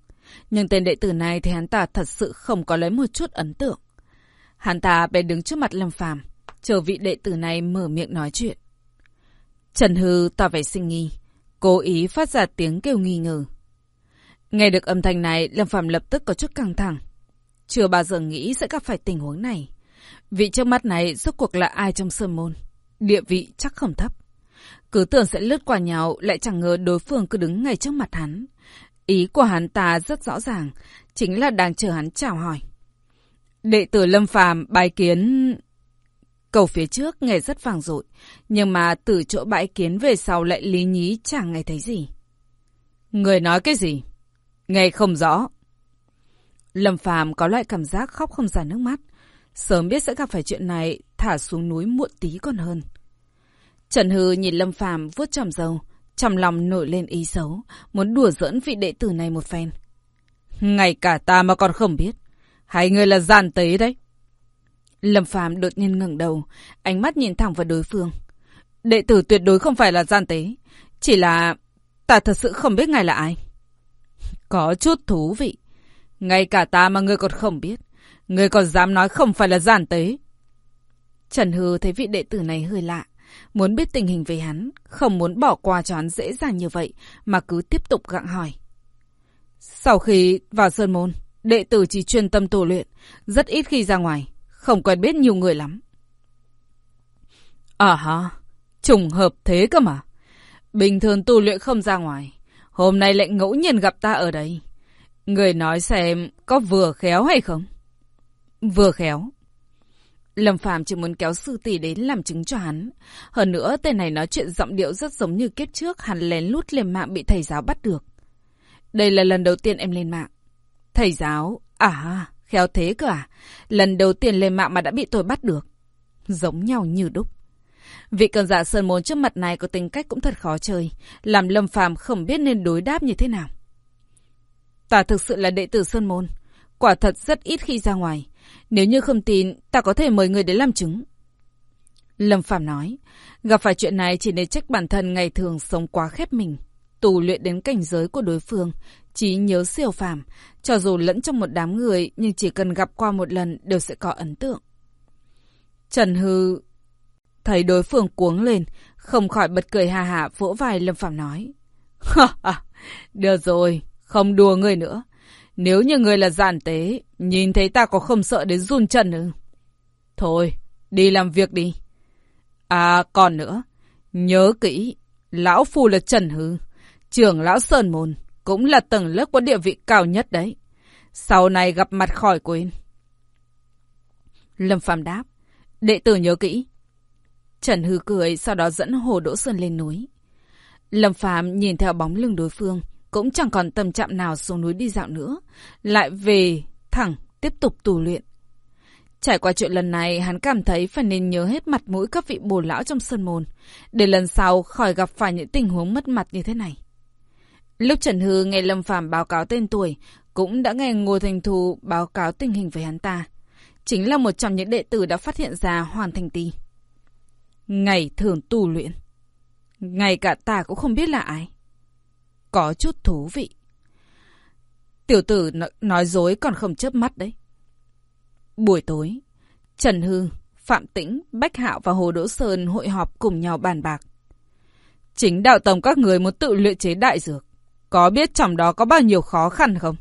Nhưng tên đệ tử này thì hắn ta thật sự không có lấy một chút ấn tượng. Hắn ta bèn đứng trước mặt Lâm Phàm, chờ vị đệ tử này mở miệng nói chuyện. Trần Hư tỏ vẻ sinh nghi, cố ý phát ra tiếng kêu nghi ngờ. Nghe được âm thanh này, Lâm Phàm lập tức có chút căng thẳng. Chưa bao giờ nghĩ sẽ gặp phải tình huống này. Vị trước mắt này rốt cuộc là ai trong sơn môn? Địa vị chắc không thấp. Cứ tưởng sẽ lướt qua nhau, lại chẳng ngờ đối phương cứ đứng ngay trước mặt hắn. Ý của hắn ta rất rõ ràng, chính là đang chờ hắn chào hỏi. Đệ tử Lâm Phàm bái kiến... Cầu phía trước nghe rất vàng dội, nhưng mà từ chỗ bãi kiến về sau lại lý nhí chẳng nghe thấy gì. Người nói cái gì? Nghe không rõ. Lâm Phàm có loại cảm giác khóc không ra nước mắt. Sớm biết sẽ gặp phải chuyện này, thả xuống núi muộn tí còn hơn. Trần Hư nhìn Lâm Phàm vuốt tròm dầu trong lòng nổi lên ý xấu, muốn đùa giỡn vị đệ tử này một phen. Ngay cả ta mà còn không biết, hai người là gian tế đấy. Lâm Phàm đột nhiên ngẩng đầu, ánh mắt nhìn thẳng vào đối phương. Đệ tử tuyệt đối không phải là gian tế, chỉ là ta thật sự không biết ngài là ai. Có chút thú vị. Ngay cả ta mà ngươi còn không biết. Ngươi còn dám nói không phải là gian tế. Trần Hư thấy vị đệ tử này hơi lạ. Muốn biết tình hình về hắn, không muốn bỏ qua cho hắn dễ dàng như vậy, mà cứ tiếp tục gặng hỏi. Sau khi vào Sơn Môn, đệ tử chỉ chuyên tâm tu luyện, rất ít khi ra ngoài, không quen biết nhiều người lắm. À ha, trùng hợp thế cơ mà. Bình thường tu luyện không ra ngoài, hôm nay lại ngẫu nhiên gặp ta ở đây. Người nói xem có vừa khéo hay không? Vừa khéo. Lâm Phàm chỉ muốn kéo sư tỷ đến làm chứng cho hắn. Hơn nữa, tên này nói chuyện giọng điệu rất giống như kiếp trước hắn lén lút lên mạng bị thầy giáo bắt được. Đây là lần đầu tiên em lên mạng. Thầy giáo? À, khéo thế cơ à? Lần đầu tiên lên mạng mà đã bị tôi bắt được. Giống nhau như đúc. Vị cường giả sơn môn trước mặt này có tính cách cũng thật khó chơi, làm Lâm Phàm không biết nên đối đáp như thế nào. Ta thực sự là đệ tử Sơn Môn. Quả thật rất ít khi ra ngoài. Nếu như không tin, ta có thể mời người đến làm chứng. Lâm Phạm nói, gặp phải chuyện này chỉ nên trách bản thân ngày thường sống quá khép mình. Tù luyện đến cảnh giới của đối phương, trí nhớ siêu phàm, cho dù lẫn trong một đám người nhưng chỉ cần gặp qua một lần đều sẽ có ấn tượng. Trần Hư thấy đối phương cuống lên, không khỏi bật cười hà hà vỗ vai Lâm Phạm nói. Được rồi, không đùa người nữa. Nếu như người là giản tế, nhìn thấy ta có không sợ đến run chân ư? Thôi, đi làm việc đi. À, còn nữa, nhớ kỹ, lão phu là Trần Hư, trưởng lão Sơn Môn, cũng là tầng lớp có địa vị cao nhất đấy. Sau này gặp mặt khỏi quên. Lâm Phàm đáp, đệ tử nhớ kỹ. Trần Hư cười, sau đó dẫn Hồ Đỗ Sơn lên núi. Lâm Phàm nhìn theo bóng lưng đối phương, cũng chẳng còn tâm trạng nào xuống núi đi dạo nữa, lại về thẳng tiếp tục tù luyện. Trải qua chuyện lần này, hắn cảm thấy phải nên nhớ hết mặt mũi các vị bồ lão trong sơn môn, để lần sau khỏi gặp phải những tình huống mất mặt như thế này. Lúc Trần Hư nghe Lâm Phàm báo cáo tên tuổi, cũng đã nghe Ngô Thành Thù báo cáo tình hình với hắn ta. Chính là một trong những đệ tử đã phát hiện ra Hoàn Thành Ti. Ngày thường tu luyện. ngày cả ta cũng không biết là ai. Có chút thú vị. Tiểu tử nói dối còn không chớp mắt đấy. Buổi tối, Trần Hư, Phạm Tĩnh, Bách Hạo và Hồ Đỗ Sơn hội họp cùng nhau bàn bạc. Chính đạo tổng các người muốn tự luyện chế đại dược. Có biết trong đó có bao nhiêu khó khăn không?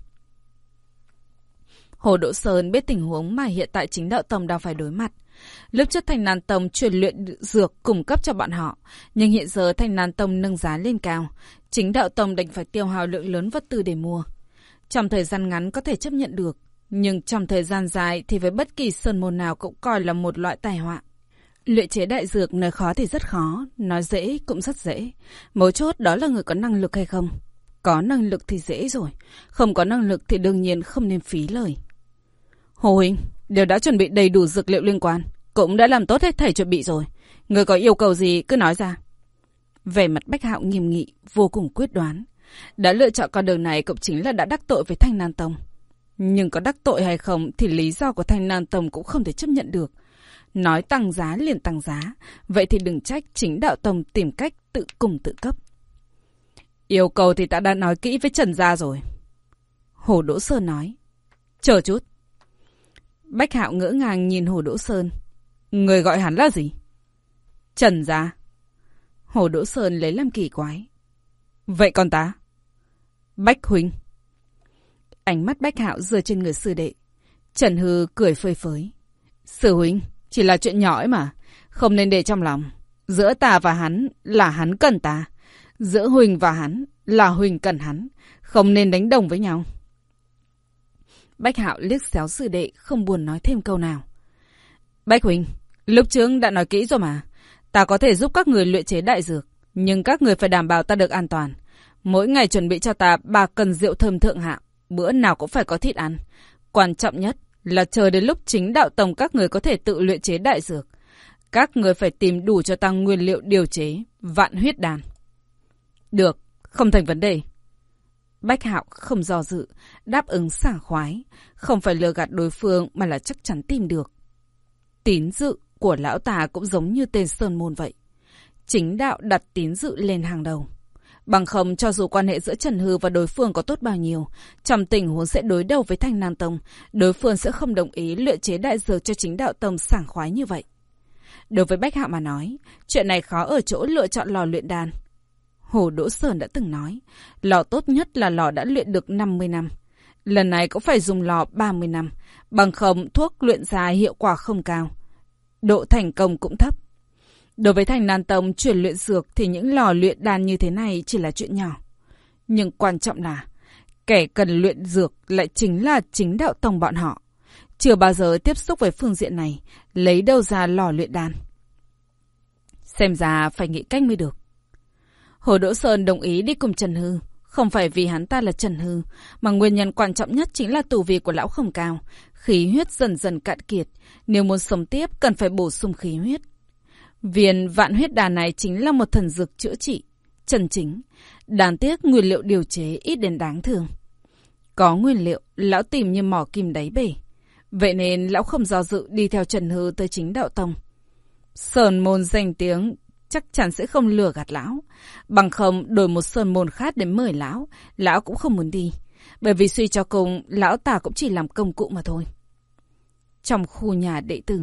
Hồ Đỗ Sơn biết tình huống mà hiện tại chính đạo tổng đang phải đối mặt. Lúc trước Thanh Nàn Tông chuyển luyện dược cung cấp cho bọn họ, nhưng hiện giờ Thanh Nàn Tông nâng giá lên cao, chính đạo tông đành phải tiêu hao lượng lớn vật tư để mua. Trong thời gian ngắn có thể chấp nhận được, nhưng trong thời gian dài thì với bất kỳ sơn môn nào cũng coi là một loại tai họa. Luyện chế đại dược nói khó thì rất khó, nói dễ cũng rất dễ. Mấu chốt đó là người có năng lực hay không. Có năng lực thì dễ rồi, không có năng lực thì đương nhiên không nên phí lời. Hồ Huynh, đều đã chuẩn bị đầy đủ dược liệu liên quan, cũng đã làm tốt hết thảy chuẩn bị rồi. Người có yêu cầu gì cứ nói ra. Về mặt Bách Hạo nghiêm nghị, vô cùng quyết đoán. Đã lựa chọn con đường này cũng chính là đã đắc tội với Thanh Nan Tông. Nhưng có đắc tội hay không thì lý do của Thanh Nan Tông cũng không thể chấp nhận được. Nói tăng giá liền tăng giá, vậy thì đừng trách chính đạo tông tìm cách tự cùng tự cấp. Yêu cầu thì ta đã nói kỹ với Trần Gia rồi. Hồ Đỗ sơ nói. Chờ chút. Bách Hạo ngỡ ngàng nhìn Hồ Đỗ Sơn. Người gọi hắn là gì? Trần Gia. Hồ Đỗ Sơn lấy làm kỳ quái. Vậy còn ta? Bách Huynh. Ánh mắt Bách Hạo rơi trên người sư đệ. Trần Hư cười phơi phới. Sư Huynh, chỉ là chuyện nhỏ ấy mà. Không nên để trong lòng. Giữa ta và hắn là hắn cần ta. Giữa Huỳnh và hắn là Huỳnh cần hắn. Không nên đánh đồng với nhau. Bách Hạo liếc xéo sư đệ không buồn nói thêm câu nào. Bách Huỳnh, lúc trước đã nói kỹ rồi mà. Ta có thể giúp các người luyện chế đại dược. Nhưng các người phải đảm bảo ta được an toàn. Mỗi ngày chuẩn bị cho ta ba cần rượu thơm thượng hạng. Bữa nào cũng phải có thịt ăn. Quan trọng nhất là chờ đến lúc chính đạo tổng các người có thể tự luyện chế đại dược. Các người phải tìm đủ cho tăng nguyên liệu điều chế, vạn huyết đàn. Được, không thành vấn đề. Bách Hạo không do dự, đáp ứng sảng khoái, không phải lừa gạt đối phương mà là chắc chắn tìm được. Tín dự của lão tà cũng giống như tên Sơn Môn vậy. Chính đạo đặt tín dự lên hàng đầu. Bằng không cho dù quan hệ giữa Trần Hư và đối phương có tốt bao nhiêu, trong tình huống sẽ đối đầu với Thanh Nam Tông, đối phương sẽ không đồng ý luyện chế đại dược cho chính đạo tông sảng khoái như vậy. Đối với Bách Hạo mà nói, chuyện này khó ở chỗ lựa chọn lò luyện đan. Hồ Đỗ Sơn đã từng nói, lò tốt nhất là lò đã luyện được 50 năm. Lần này cũng phải dùng lò 30 năm, bằng không thuốc luyện ra hiệu quả không cao. Độ thành công cũng thấp. Đối với thành Nan Tông chuyển luyện dược thì những lò luyện đan như thế này chỉ là chuyện nhỏ. Nhưng quan trọng là, kẻ cần luyện dược lại chính là chính đạo tông bọn họ. Chưa bao giờ tiếp xúc với phương diện này, lấy đâu ra lò luyện đan. Xem ra phải nghĩ cách mới được. Hồ Đỗ Sơn đồng ý đi cùng Trần Hư. Không phải vì hắn ta là Trần Hư, mà nguyên nhân quan trọng nhất chính là tù vi của lão không cao. Khí huyết dần dần cạn kiệt. Nếu muốn sống tiếp, cần phải bổ sung khí huyết. Viên vạn huyết đà này chính là một thần dược chữa trị. Trần chính. Đáng tiếc nguyên liệu điều chế ít đến đáng thương. Có nguyên liệu, lão tìm như mỏ kim đáy bể. Vậy nên lão không do dự đi theo Trần Hư tới chính đạo tông. Sơn môn danh tiếng chắc chắn sẽ không lừa gạt lão. Bằng không đổi một sơn môn khác để mời lão, lão cũng không muốn đi. Bởi vì suy cho cùng, lão ta cũng chỉ làm công cụ mà thôi. Trong khu nhà đệ tử,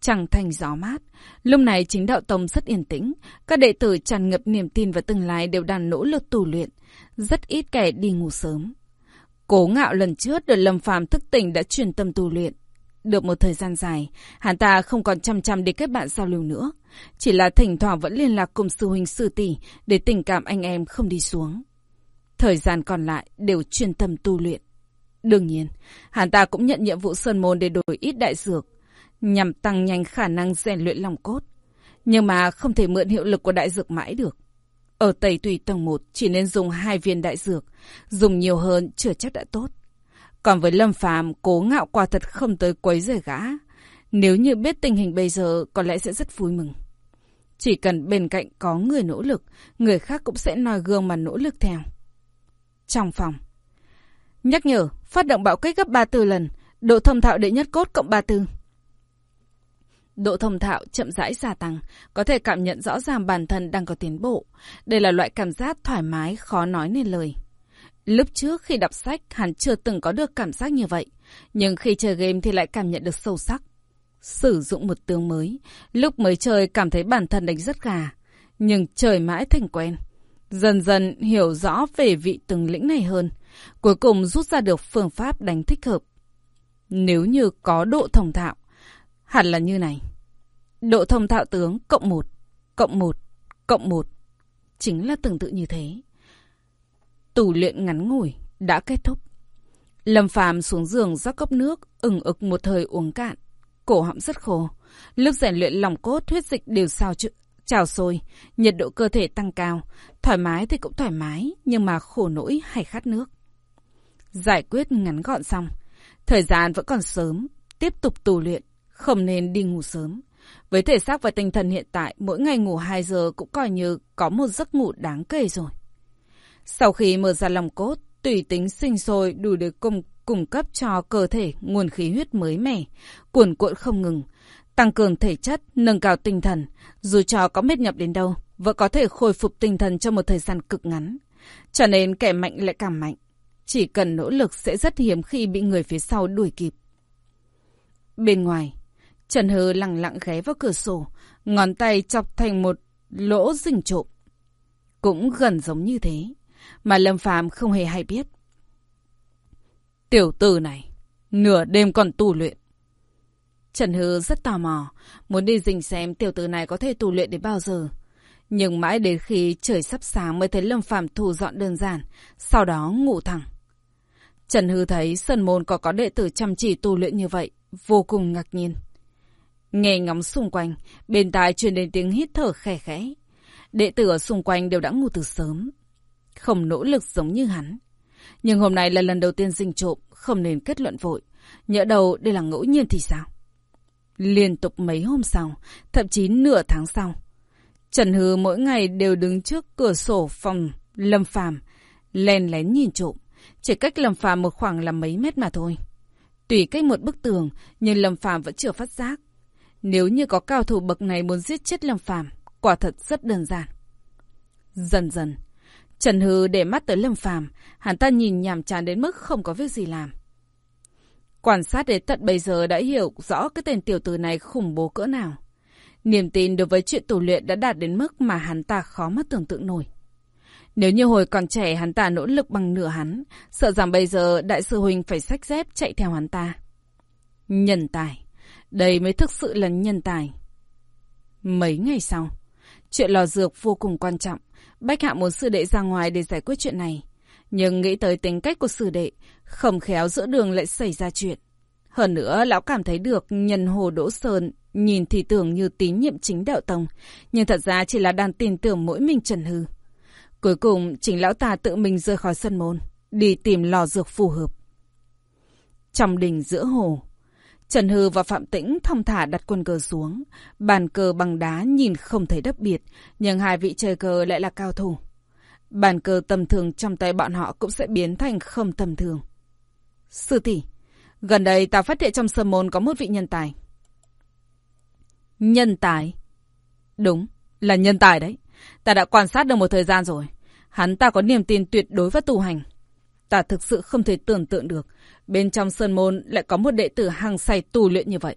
chẳng thành gió mát. Lúc này chính đạo tông rất yên tĩnh. Các đệ tử tràn ngập niềm tin và tương lai đều đang nỗ lực tù luyện. Rất ít kẻ đi ngủ sớm. Cố ngạo lần trước được Lâm Phàm thức tỉnh đã truyền tâm tu luyện. Được một thời gian dài, hắn ta không còn chăm chăm để kết bạn giao lưu nữa. Chỉ là thỉnh thoảng vẫn liên lạc cùng sư huynh sư tỷ để tình cảm anh em không đi xuống. Thời gian còn lại đều chuyên tâm tu luyện. Đương nhiên, hắn ta cũng nhận nhiệm vụ sơn môn để đổi ít đại dược, nhằm tăng nhanh khả năng rèn luyện lòng cốt. Nhưng mà không thể mượn hiệu lực của đại dược mãi được. Ở Tây Tùy tầng 1 chỉ nên dùng hai viên đại dược, dùng nhiều hơn chưa chắc đã tốt. Còn với Lâm Phàm cố ngạo quả thật không tới quấy rầy gã. Nếu như biết tình hình bây giờ có lẽ sẽ rất vui mừng. Chỉ cần bên cạnh có người nỗ lực, người khác cũng sẽ noi gương mà nỗ lực theo. Trong phòng. Nhắc nhở, phát động bạo kích gấp 34 lần, độ thông thạo đệ nhất cốt cộng 34. Độ thông thạo chậm rãi gia tăng, có thể cảm nhận rõ ràng bản thân đang có tiến bộ. Đây là loại cảm giác thoải mái, khó nói nên lời. Lúc trước khi đọc sách, hắn chưa từng có được cảm giác như vậy. Nhưng khi chơi game thì lại cảm nhận được sâu sắc. Sử dụng một tướng mới, lúc mới chơi cảm thấy bản thân đánh rất gà. Nhưng chơi mãi thành quen. Dần dần hiểu rõ về vị tướng lĩnh này hơn. Cuối cùng rút ra được phương pháp đánh thích hợp. Nếu như có độ thông thạo, hẳn là như này. Độ thông thạo tướng cộng 1, cộng 1, cộng 1. Chính là tương tự như thế. Tủ luyện ngắn ngủi đã kết thúc. Lâm Phàm xuống giường rót cốc nước, ửng ực một thời uống cạn. cổ họng rất khô. Lúc rèn luyện lòng cốt, huyết dịch đều sao chữ, trào sôi, nhiệt độ cơ thể tăng cao. Thoải mái thì cũng thoải mái, nhưng mà khổ nỗi hay khát nước. Giải quyết ngắn gọn xong. Thời gian vẫn còn sớm, tiếp tục tù luyện, không nên đi ngủ sớm. Với thể xác và tinh thần hiện tại, mỗi ngày ngủ 2 giờ cũng coi như có một giấc ngủ đáng kể rồi. Sau khi mở ra lòng cốt, tùy tính sinh sôi đủ để cung, cung cấp cho cơ thể nguồn khí huyết mới mẻ, cuồn cuộn không ngừng, tăng cường thể chất, nâng cao tinh thần. Dù cho có mệt nhọc đến đâu, vẫn có thể khôi phục tinh thần trong một thời gian cực ngắn. Cho nên kẻ mạnh lại càng mạnh. Chỉ cần nỗ lực sẽ rất hiếm khi bị người phía sau đuổi kịp. Bên ngoài, Trần Hư lặng lặng ghé vào cửa sổ, ngón tay chọc thành một lỗ rình trộm. Cũng gần giống như thế, mà Lâm Phàm không hề hay biết. Tiểu tử này, nửa đêm còn tu luyện. Trần Hư rất tò mò, muốn đi dình xem tiểu tử này có thể tu luyện đến bao giờ. Nhưng mãi đến khi trời sắp sáng mới thấy Lâm Phàm thu dọn đơn giản, sau đó ngủ thẳng. Trần Hư thấy Sơn Môn có có đệ tử chăm chỉ tu luyện như vậy, vô cùng ngạc nhiên. Nghe ngóng xung quanh, bên tai truyền đến tiếng hít thở khẽ khẽ. Đệ tử ở xung quanh đều đã ngủ từ sớm. Không nỗ lực giống như hắn. Nhưng hôm nay là lần đầu tiên dình trộm, không nên kết luận vội. Nhỡ đầu đây là ngẫu nhiên thì sao? Liên tục mấy hôm sau, thậm chí nửa tháng sau. Trần Hư mỗi ngày đều đứng trước cửa sổ phòng Lâm Phàm len lén nhìn trộm. Chỉ cách Lâm Phàm một khoảng là mấy mét mà thôi. Tùy cách một bức tường, nhưng Lâm Phàm vẫn chưa phát giác. Nếu như có cao thủ bậc này muốn giết chết Lâm Phàm, quả thật rất đơn giản. Dần dần, Trần Hư để mắt tới Lâm Phàm, hắn ta nhìn nhàm chán đến mức không có việc gì làm. Quan sát đến tận bây giờ đã hiểu rõ cái tên tiểu tử này khủng bố cỡ nào. Niềm tin đối với chuyện tù luyện đã đạt đến mức mà hắn ta khó mà tưởng tượng nổi. Nếu như hồi còn trẻ hắn ta nỗ lực bằng nửa hắn, sợ rằng bây giờ đại sư huynh phải sách dép chạy theo hắn ta. Nhân tài. Đây mới thực sự là nhân tài. Mấy ngày sau, chuyện lò dược vô cùng quan trọng. Bách Hạ muốn sư đệ ra ngoài để giải quyết chuyện này. Nhưng nghĩ tới tính cách của sư đệ, không khéo giữa đường lại xảy ra chuyện. Hơn nữa, lão cảm thấy được nhân hồ Đỗ Sơn nhìn thì tưởng như tín nhiệm chính đạo tông, nhưng thật ra chỉ là đang tin tưởng mỗi mình Trần Hư. Cuối cùng, chính lão ta tự mình rời khỏi sân môn, đi tìm lò dược phù hợp. Trong đình giữa hồ, Trần Hư và Phạm Tĩnh thong thả đặt quân cờ xuống. Bàn cờ bằng đá nhìn không thấy đặc biệt, nhưng hai vị chơi cờ lại là cao thủ. Bàn cờ tầm thường trong tay bọn họ cũng sẽ biến thành không tầm thường. Sư tỷ, gần đây ta phát hiện trong sơ môn có một vị nhân tài. Nhân tài? Đúng, là nhân tài đấy. Ta đã quan sát được một thời gian rồi. Hắn ta có niềm tin tuyệt đối vào tu hành. Ta thực sự không thể tưởng tượng được. Bên trong sơn môn lại có một đệ tử hàng say tu luyện như vậy.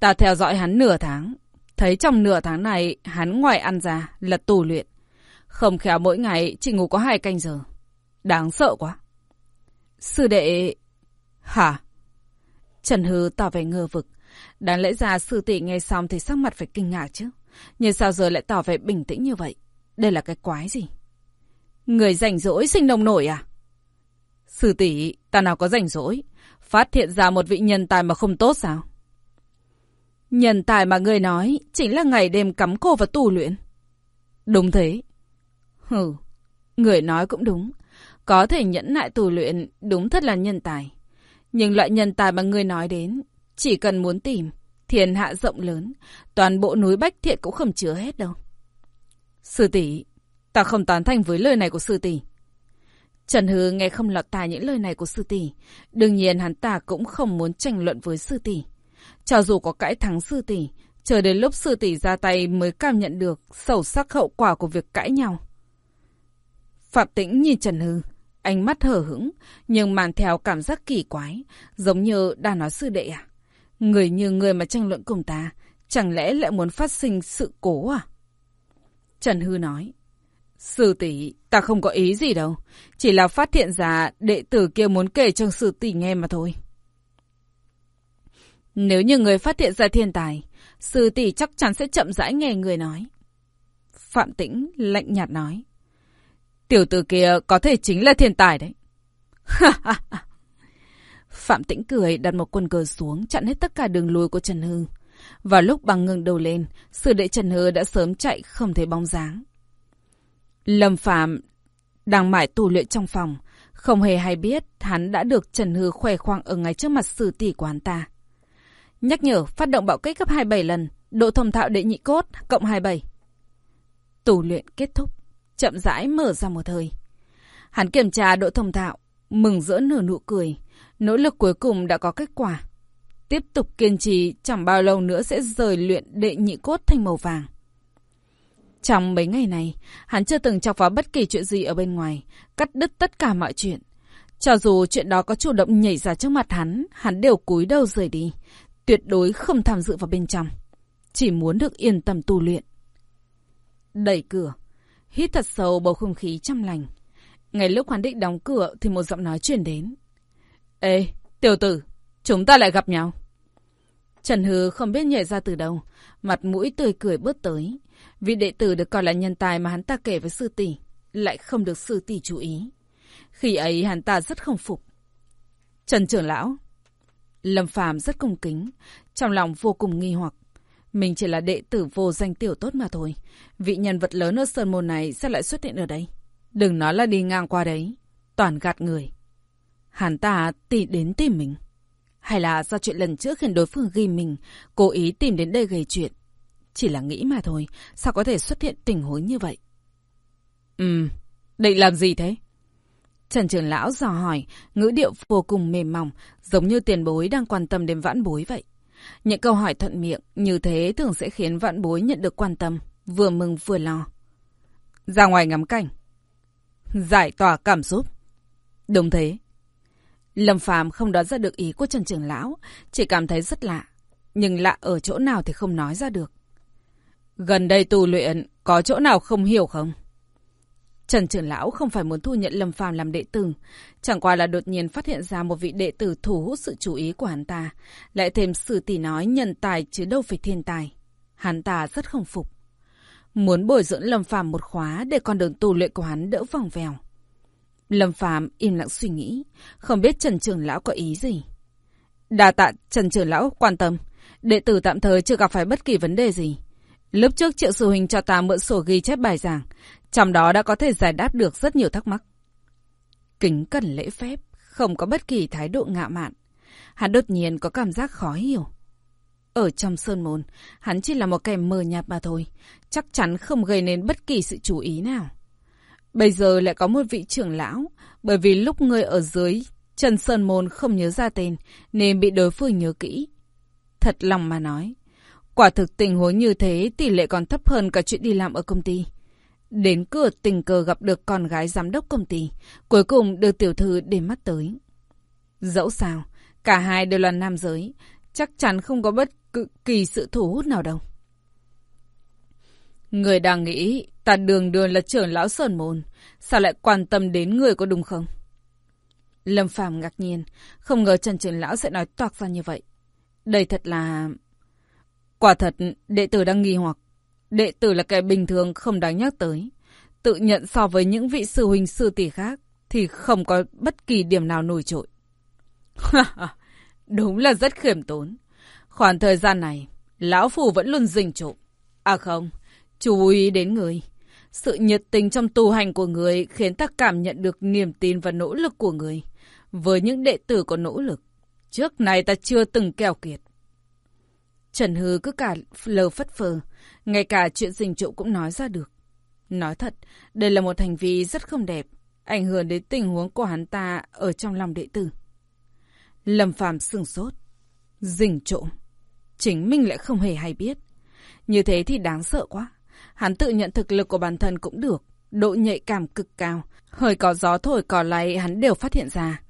Ta theo dõi hắn nửa tháng. Thấy trong nửa tháng này, hắn ngoài ăn ra là tu luyện. Không khéo mỗi ngày chỉ ngủ có hai canh giờ. Đáng sợ quá. Sư đệ... Hả? Trần Hư tỏ vẻ ngơ vực. Đáng lẽ ra sư tỷ nghe xong thì sắc mặt phải kinh ngạc chứ. Nhưng sao giờ lại tỏ vẻ bình tĩnh như vậy? Đây là cái quái gì? Người rảnh rỗi sinh nông nổi à? Sư tỷ, ta nào có rảnh rỗi. Phát hiện ra một vị nhân tài mà không tốt sao? Nhân tài mà người nói chính là ngày đêm cắm cô vào tu luyện. Đúng thế. Hừ, người nói cũng đúng. Có thể nhẫn nại tu luyện đúng thật là nhân tài. Nhưng loại nhân tài mà người nói đến, chỉ cần muốn tìm, thiên hạ rộng lớn, toàn bộ núi Bách Thiện cũng không chứa hết đâu. Sư tỷ, ta không tán thành với lời này của sư tỷ. Trần Hư nghe không lọt tai những lời này của sư tỷ, đương nhiên hắn ta cũng không muốn tranh luận với sư tỷ. Cho dù có cãi thắng sư tỷ, chờ đến lúc sư tỷ ra tay mới cảm nhận được sâu sắc hậu quả của việc cãi nhau. Phạm Tĩnh nhìn Trần Hư, ánh mắt hở hững, nhưng mang theo cảm giác kỳ quái, giống như đang nói sư đệ à. Người như người mà tranh luận cùng ta, chẳng lẽ lại muốn phát sinh sự cố à? Trần Hư nói, Sư tỷ, ta không có ý gì đâu. Chỉ là phát hiện ra đệ tử kia muốn kể cho sư tỷ nghe mà thôi. Nếu như người phát hiện ra thiên tài, sư tỷ chắc chắn sẽ chậm rãi nghe người nói. Phạm Tĩnh lạnh nhạt nói. Tiểu tử kia có thể chính là thiên tài đấy. Phạm Tĩnh cười đặt một quân cờ xuống chặn hết tất cả đường lùi của Trần Hư. Vào lúc bằng ngừng đầu lên, sư đệ Trần Hư đã sớm chạy không thấy bóng dáng. Lâm Phạm đang mải tu luyện trong phòng, không hề hay biết hắn đã được Trần Hư khoe khoang ở ngay trước mặt sư tỷ của hắn ta. Nhắc nhở phát động bạo kích gấp 27 lần, độ thông thạo đệ nhị cốt cộng 27. Tu luyện kết thúc, chậm rãi mở ra một hơi. Hắn kiểm tra độ thông thạo, mừng rỡ nở nụ cười. Nỗ lực cuối cùng đã có kết quả. Tiếp tục kiên trì, chẳng bao lâu nữa sẽ rời luyện đệ nhị cốt thành màu vàng. Trong mấy ngày này, hắn chưa từng chọc vào bất kỳ chuyện gì ở bên ngoài, cắt đứt tất cả mọi chuyện. Cho dù chuyện đó có chủ động nhảy ra trước mặt hắn, hắn đều cúi đầu rời đi, tuyệt đối không tham dự vào bên trong. Chỉ muốn được yên tâm tu luyện. Đẩy cửa, hít thật sâu bầu không khí trong lành. Ngay lúc hắn định đóng cửa thì một giọng nói truyền đến. Ê, tiểu tử, chúng ta lại gặp nhau. Trần Hứ không biết nhảy ra từ đâu, mặt mũi tươi cười bước tới. Vị đệ tử được coi là nhân tài mà hắn ta kể với sư tỷ, lại không được sư tỷ chú ý. Khi ấy hắn ta rất không phục. Trần trưởng lão, Lâm Phàm rất cung kính, trong lòng vô cùng nghi hoặc. Mình chỉ là đệ tử vô danh tiểu tốt mà thôi. Vị nhân vật lớn ở Sơn Môn này sẽ lại xuất hiện ở đây. Đừng nói là đi ngang qua đấy. Toàn gạt người. Hắn ta tỉ đến tìm mình. Hay là do chuyện lần trước khiến đối phương ghi mình, cố ý tìm đến đây gây chuyện. Chỉ là nghĩ mà thôi, sao có thể xuất hiện tình huống như vậy? Ừm, định làm gì thế? Trần trưởng lão dò hỏi, ngữ điệu vô cùng mềm mỏng, giống như tiền bối đang quan tâm đến vãn bối vậy. Những câu hỏi thuận miệng như thế thường sẽ khiến vãn bối nhận được quan tâm, vừa mừng vừa lo. Ra ngoài ngắm cảnh. Giải tỏa cảm xúc. Đúng thế. Lâm Phàm không đoán ra được ý của Trần Trường Lão, chỉ cảm thấy rất lạ. Nhưng lạ ở chỗ nào thì không nói ra được. Gần đây tu luyện, có chỗ nào không hiểu không? Trần trưởng Lão không phải muốn thu nhận Lâm Phàm làm đệ tử, chẳng qua là đột nhiên phát hiện ra một vị đệ tử thu hút sự chú ý của hắn ta, lại thêm sử tỷ nói nhân tài chứ đâu phải thiên tài. Hắn ta rất không phục. Muốn bồi dưỡng Lâm Phàm một khóa để con đường tu luyện của hắn đỡ vòng vèo. Lâm Phàm im lặng suy nghĩ, không biết Trần trưởng Lão có ý gì. Đa tạ Trần trưởng Lão quan tâm, đệ tử tạm thời chưa gặp phải bất kỳ vấn đề gì. Lúc trước Triệu Sư Huynh cho ta mượn sổ ghi chép bài giảng, trong đó đã có thể giải đáp được rất nhiều thắc mắc. Kính cẩn lễ phép, không có bất kỳ thái độ ngạo mạn. Hắn đột nhiên có cảm giác khó hiểu. Ở trong sơn môn, hắn chỉ là một kẻ mờ nhạt mà thôi, chắc chắn không gây nên bất kỳ sự chú ý nào. Bây giờ lại có một vị trưởng lão, bởi vì lúc người ở dưới, Trần Sơn Môn không nhớ ra tên, nên bị đối phương nhớ kỹ. Thật lòng mà nói, quả thực tình huống như thế tỷ lệ còn thấp hơn cả chuyện đi làm ở công ty. Đến cửa tình cờ gặp được con gái giám đốc công ty, cuối cùng đưa tiểu thư để mắt tới. Dẫu sao, cả hai đều là nam giới, chắc chắn không có bất kỳ sự thu hút nào đâu. Người đang nghĩ ta đường đường là trưởng lão Sơn Môn, sao lại quan tâm đến người có đúng không? Lâm Phàm ngạc nhiên, không ngờ Trần trưởng lão sẽ nói toạc ra như vậy. Đây thật là... Quả thật, đệ tử đang nghi hoặc. Đệ tử là kẻ bình thường không đáng nhắc tới. Tự nhận so với những vị sư huynh sư tỷ khác thì không có bất kỳ điểm nào nổi trội. Đúng là rất khiêm tốn. Khoảng thời gian này, lão phù vẫn luôn rình trộm. À không, chú ý đến người. Sự nhiệt tình trong tu hành của người khiến ta cảm nhận được niềm tin và nỗ lực của người. Với những đệ tử có nỗ lực, trước này ta chưa từng keo kiệt. Trần Hư cứ cả lờ phất phơ, ngay cả chuyện dình trụ cũng nói ra được. Nói thật, đây là một hành vi rất không đẹp, ảnh hưởng đến tình huống của hắn ta ở trong lòng đệ tử. Lâm Phàm sừng sốt. Dình trộm. Chính mình lại không hề hay biết. Như thế thì đáng sợ quá. Hắn tự nhận thực lực của bản thân cũng được. Độ nhạy cảm cực cao. Hơi có gió thổi cỏ lay hắn đều phát hiện ra.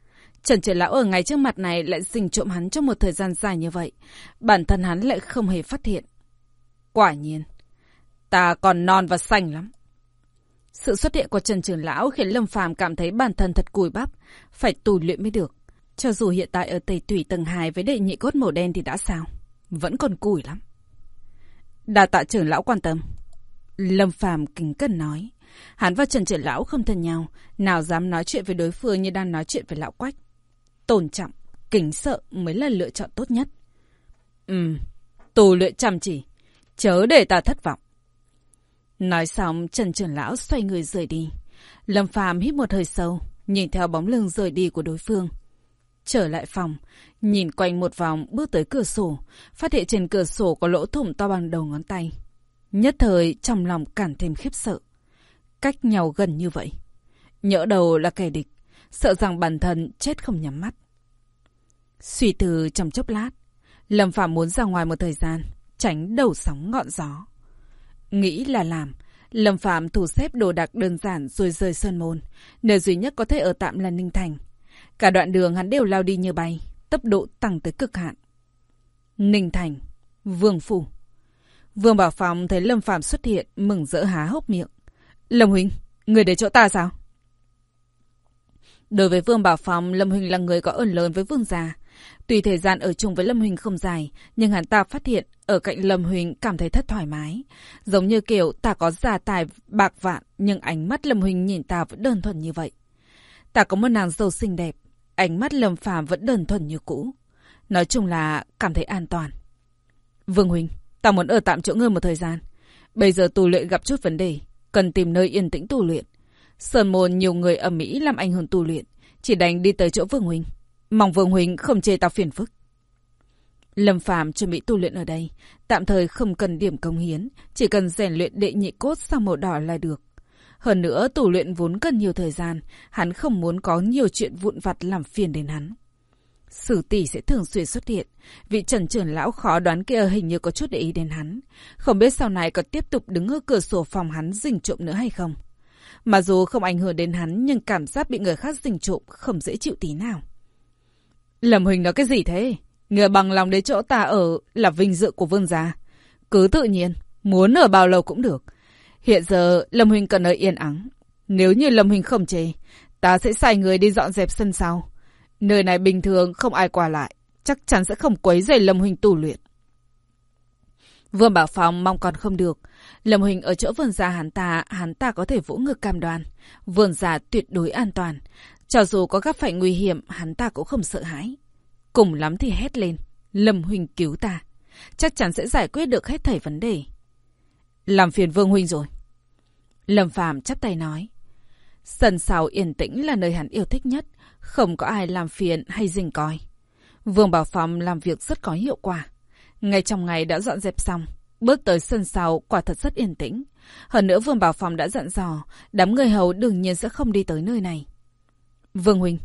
Trần Triển Lão ở ngay trước mặt này lại dình trộm hắn trong một thời gian dài như vậy. Bản thân hắn lại không hề phát hiện. Quả nhiên, ta còn non và xanh lắm. Sự xuất hiện của Trần Trường Lão khiến Lâm Phàm cảm thấy bản thân thật cùi bắp, phải tù luyện mới được. Cho dù hiện tại ở Tây Tủy tầng 2 với đệ nhị cốt màu đen thì đã sao? Vẫn còn cùi lắm. Đà tạ trưởng lão quan tâm. Lâm Phàm kính cẩn nói. Hắn và Trần Trưởng Lão không thân nhau, nào dám nói chuyện với đối phương như đang nói chuyện với Lão Quách. Tôn trọng, kính sợ mới là lựa chọn tốt nhất. Ừm, tu luyện chăm chỉ, chớ để ta thất vọng. Nói xong, Trần Trường Lão xoay người rời đi. Lâm Phàm hít một hơi sâu, nhìn theo bóng lưng rời đi của đối phương. Trở lại phòng, nhìn quanh một vòng bước tới cửa sổ, phát hiện trên cửa sổ có lỗ thủng to bằng đầu ngón tay. Nhất thời trong lòng càng thêm khiếp sợ. Cách nhau gần như vậy. Nhỡ đầu là kẻ địch, sợ rằng bản thân chết không nhắm mắt. Suy tư trong chốc lát, Lâm Phạm muốn ra ngoài một thời gian, tránh đầu sóng ngọn gió. Nghĩ là làm, Lâm Phạm thủ xếp đồ đạc đơn giản rồi rời Sơn Môn. Nơi duy nhất có thể ở tạm là Ninh Thành. Cả đoạn đường hắn đều lao đi như bay, tốc độ tăng tới cực hạn. Ninh Thành, Vương Phủ. Vương Bảo Phong thấy Lâm Phạm xuất hiện, mừng rỡ há hốc miệng. Lâm Huynh, người để chỗ ta sao? Đối với Vương Bảo Phong, Lâm huỳnh là người có ơn lớn với Vương gia. Tuy thời gian ở chung với Lâm Huỳnh không dài, nhưng hắn ta phát hiện ở cạnh Lâm Huỳnh cảm thấy thất thoải mái. Giống như kiểu ta có gia tài bạc vạn, nhưng ánh mắt Lâm Huỳnh nhìn ta vẫn đơn thuần như vậy. Ta có một nàng dâu xinh đẹp, ánh mắt Lâm Phàm vẫn đơn thuần như cũ. Nói chung là cảm thấy an toàn. Vương Huỳnh, ta muốn ở tạm chỗ ngươi một thời gian. Bây giờ tu luyện gặp chút vấn đề, cần tìm nơi yên tĩnh tu luyện. Sơn môn nhiều người ở Mỹ làm ảnh hưởng tu luyện, chỉ đành đi tới chỗ Vương Huỳnh. Mong Vương Huynh không chê tao phiền phức. Lâm Phàm chuẩn bị tu luyện ở đây, tạm thời không cần điểm công hiến, chỉ cần rèn luyện đệ nhị cốt sang màu đỏ là được. Hơn nữa, tu luyện vốn cần nhiều thời gian, hắn không muốn có nhiều chuyện vụn vặt làm phiền đến hắn. Sử tỷ sẽ thường xuyên xuất hiện, vị trần trưởng lão khó đoán kia hình như có chút để ý đến hắn. Không biết sau này có tiếp tục đứng ở cửa sổ phòng hắn rình trộm nữa hay không. Mà dù không ảnh hưởng đến hắn nhưng cảm giác bị người khác rình trộm không dễ chịu tí nào. Lâm Huỳnh nói cái gì thế? Người bằng lòng đến chỗ ta ở là vinh dự của vương gia. Cứ tự nhiên, muốn ở bao lâu cũng được. Hiện giờ, Lâm Huỳnh cần ở yên ắng. Nếu như Lâm Huỳnh không chê, ta sẽ sai người đi dọn dẹp sân sau. Nơi này bình thường không ai qua lại, chắc chắn sẽ không quấy rầy Lâm Huỳnh tu luyện. Vương Bảo Phong mong còn không được. Lâm Huỳnh ở chỗ vườn già hắn ta, hắn ta có thể vỗ ngực cam đoan. Vườn già tuyệt đối an toàn. Cho dù có gặp phải nguy hiểm, hắn ta cũng không sợ hãi. Cùng lắm thì hét lên. Lâm Huỳnh cứu ta. Chắc chắn sẽ giải quyết được hết thảy vấn đề. Làm phiền Vương Huỳnh rồi. Lâm Phàm chắp tay nói. Sân sau yên tĩnh là nơi hắn yêu thích nhất. Không có ai làm phiền hay dình coi. Vương Bảo Phong làm việc rất có hiệu quả. Ngay trong ngày đã dọn dẹp xong. Bước tới sân sau quả thật rất yên tĩnh. Hơn nữa Vương Bảo Phong đã dặn dò, đám người hầu đương nhiên sẽ không đi tới nơi này. Vương Huynh,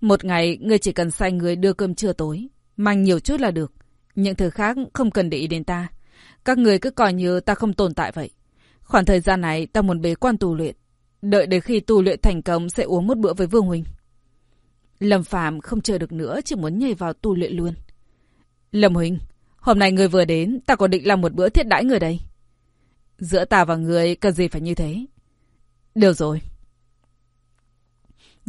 một ngày ngươi chỉ cần sai người đưa cơm trưa tối, mang nhiều chút là được. Những thứ khác không cần để ý đến ta. Các người cứ coi như ta không tồn tại vậy. Khoảng thời gian này ta muốn bế quan tu luyện. Đợi đến khi tu luyện thành công sẽ uống một bữa với Vương Huynh. Lâm Phàm không chờ được nữa, chỉ muốn nhảy vào tu luyện luôn. Lâm Huynh, hôm nay người vừa đến, ta còn định làm một bữa thiết đãi người đây. Giữa ta và người cần gì phải như thế? Được rồi,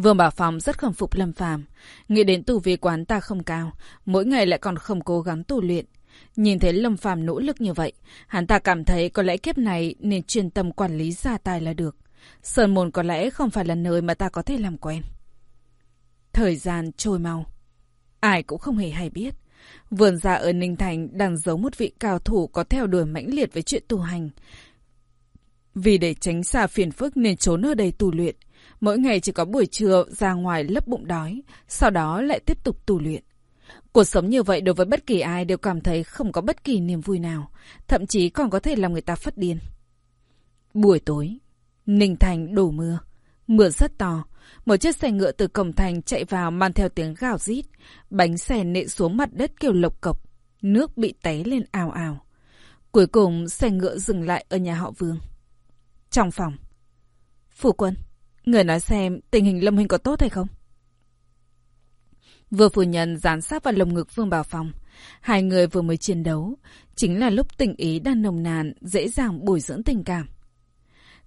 Vương Bảo Phong rất khâm phục Lâm Phàm, nghĩ đến tu vi quán ta không cao, mỗi ngày lại còn không cố gắng tu luyện. Nhìn thấy Lâm Phàm nỗ lực như vậy, hắn ta cảm thấy có lẽ kiếp này nên chuyên tâm quản lý gia tài là được. Sơn môn có lẽ không phải là nơi mà ta có thể làm quen. Thời gian trôi mau. Ai cũng không hề hay biết. Vườn già ở Ninh Thành đang giấu một vị cao thủ có theo đuổi mãnh liệt với chuyện tu hành. Vì để tránh xa phiền phức nên trốn ở đây tu luyện. Mỗi ngày chỉ có buổi trưa ra ngoài lấp bụng đói, sau đó lại tiếp tục tu luyện. Cuộc sống như vậy đối với bất kỳ ai đều cảm thấy không có bất kỳ niềm vui nào, thậm chí còn có thể làm người ta phát điên. Buổi tối, Ninh Thành đổ mưa. Mưa rất to. Một chiếc xe ngựa từ cổng thành chạy vào mang theo tiếng gào rít. Bánh xe nện xuống mặt đất kêu lộc cộc. Nước bị té lên ào ào. Cuối cùng xe ngựa dừng lại ở nhà họ Vương. Trong phòng. Phủ quân. Người nói xem tình hình Lâm Huynh có tốt hay không? Vừa phủ nhân dán sát vào lồng ngực Vương Bảo Phong. Hai người vừa mới chiến đấu. Chính là lúc tình ý đang nồng nàn, dễ dàng bồi dưỡng tình cảm.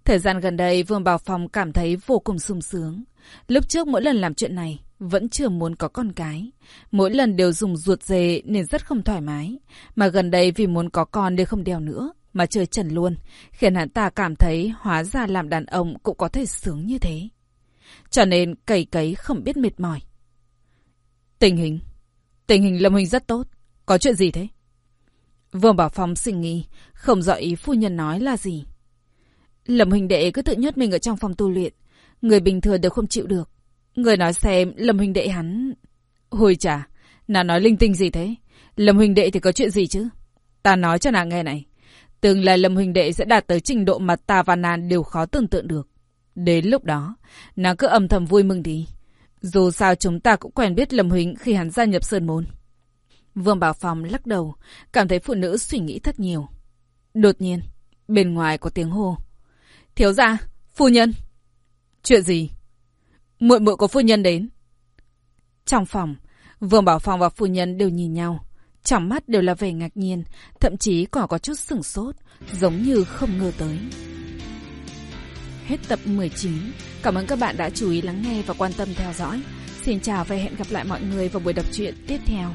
Thời gian gần đây, Vương Bảo Phong cảm thấy vô cùng sung sướng. Lúc trước mỗi lần làm chuyện này, vẫn chưa muốn có con cái. Mỗi lần đều dùng ruột dề nên rất không thoải mái. Mà gần đây vì muốn có con nên không đeo nữa mà chơi trần luôn, khiến hắn ta cảm thấy hóa ra làm đàn ông cũng có thể sướng như thế. Cho nên cầy cấy không biết mệt mỏi. Tình hình, Tình hình Lâm Huynh rất tốt. Có chuyện gì thế? Vương Bảo Phong suy nghĩ không rõ ý phu nhân nói là gì. Lâm Huynh đệ cứ tự nhốt mình ở trong phòng tu luyện. Người bình thường đều không chịu được. Người nói xem Lâm Huynh đệ hắn... Hồi chà, nàng nói linh tinh gì thế? Lâm Huynh đệ thì có chuyện gì chứ? Ta nói cho nàng nghe này. Tương lai Lâm Huynh đệ sẽ đạt tới trình độ mà ta và nàng đều khó tưởng tượng được. Đến lúc đó, nàng cứ âm thầm vui mừng đi. Dù sao chúng ta cũng quen biết Lâm Huynh khi hắn gia nhập Sơn Môn. Vương Bảo Phong lắc đầu, cảm thấy phụ nữ suy nghĩ thật nhiều. Đột nhiên, bên ngoài có tiếng hô. Thiếu gia, phu nhân. Chuyện gì? Muội muội của phu nhân đến. Trong phòng, Vương Bảo Phong và phu nhân đều nhìn nhau. Trong mắt đều là vẻ ngạc nhiên, thậm chí còn có chút sửng sốt, giống như không ngờ tới. Hết tập 19. Cảm ơn các bạn đã chú ý lắng nghe và quan tâm theo dõi. Xin chào và hẹn gặp lại mọi người vào buổi đọc truyện tiếp theo.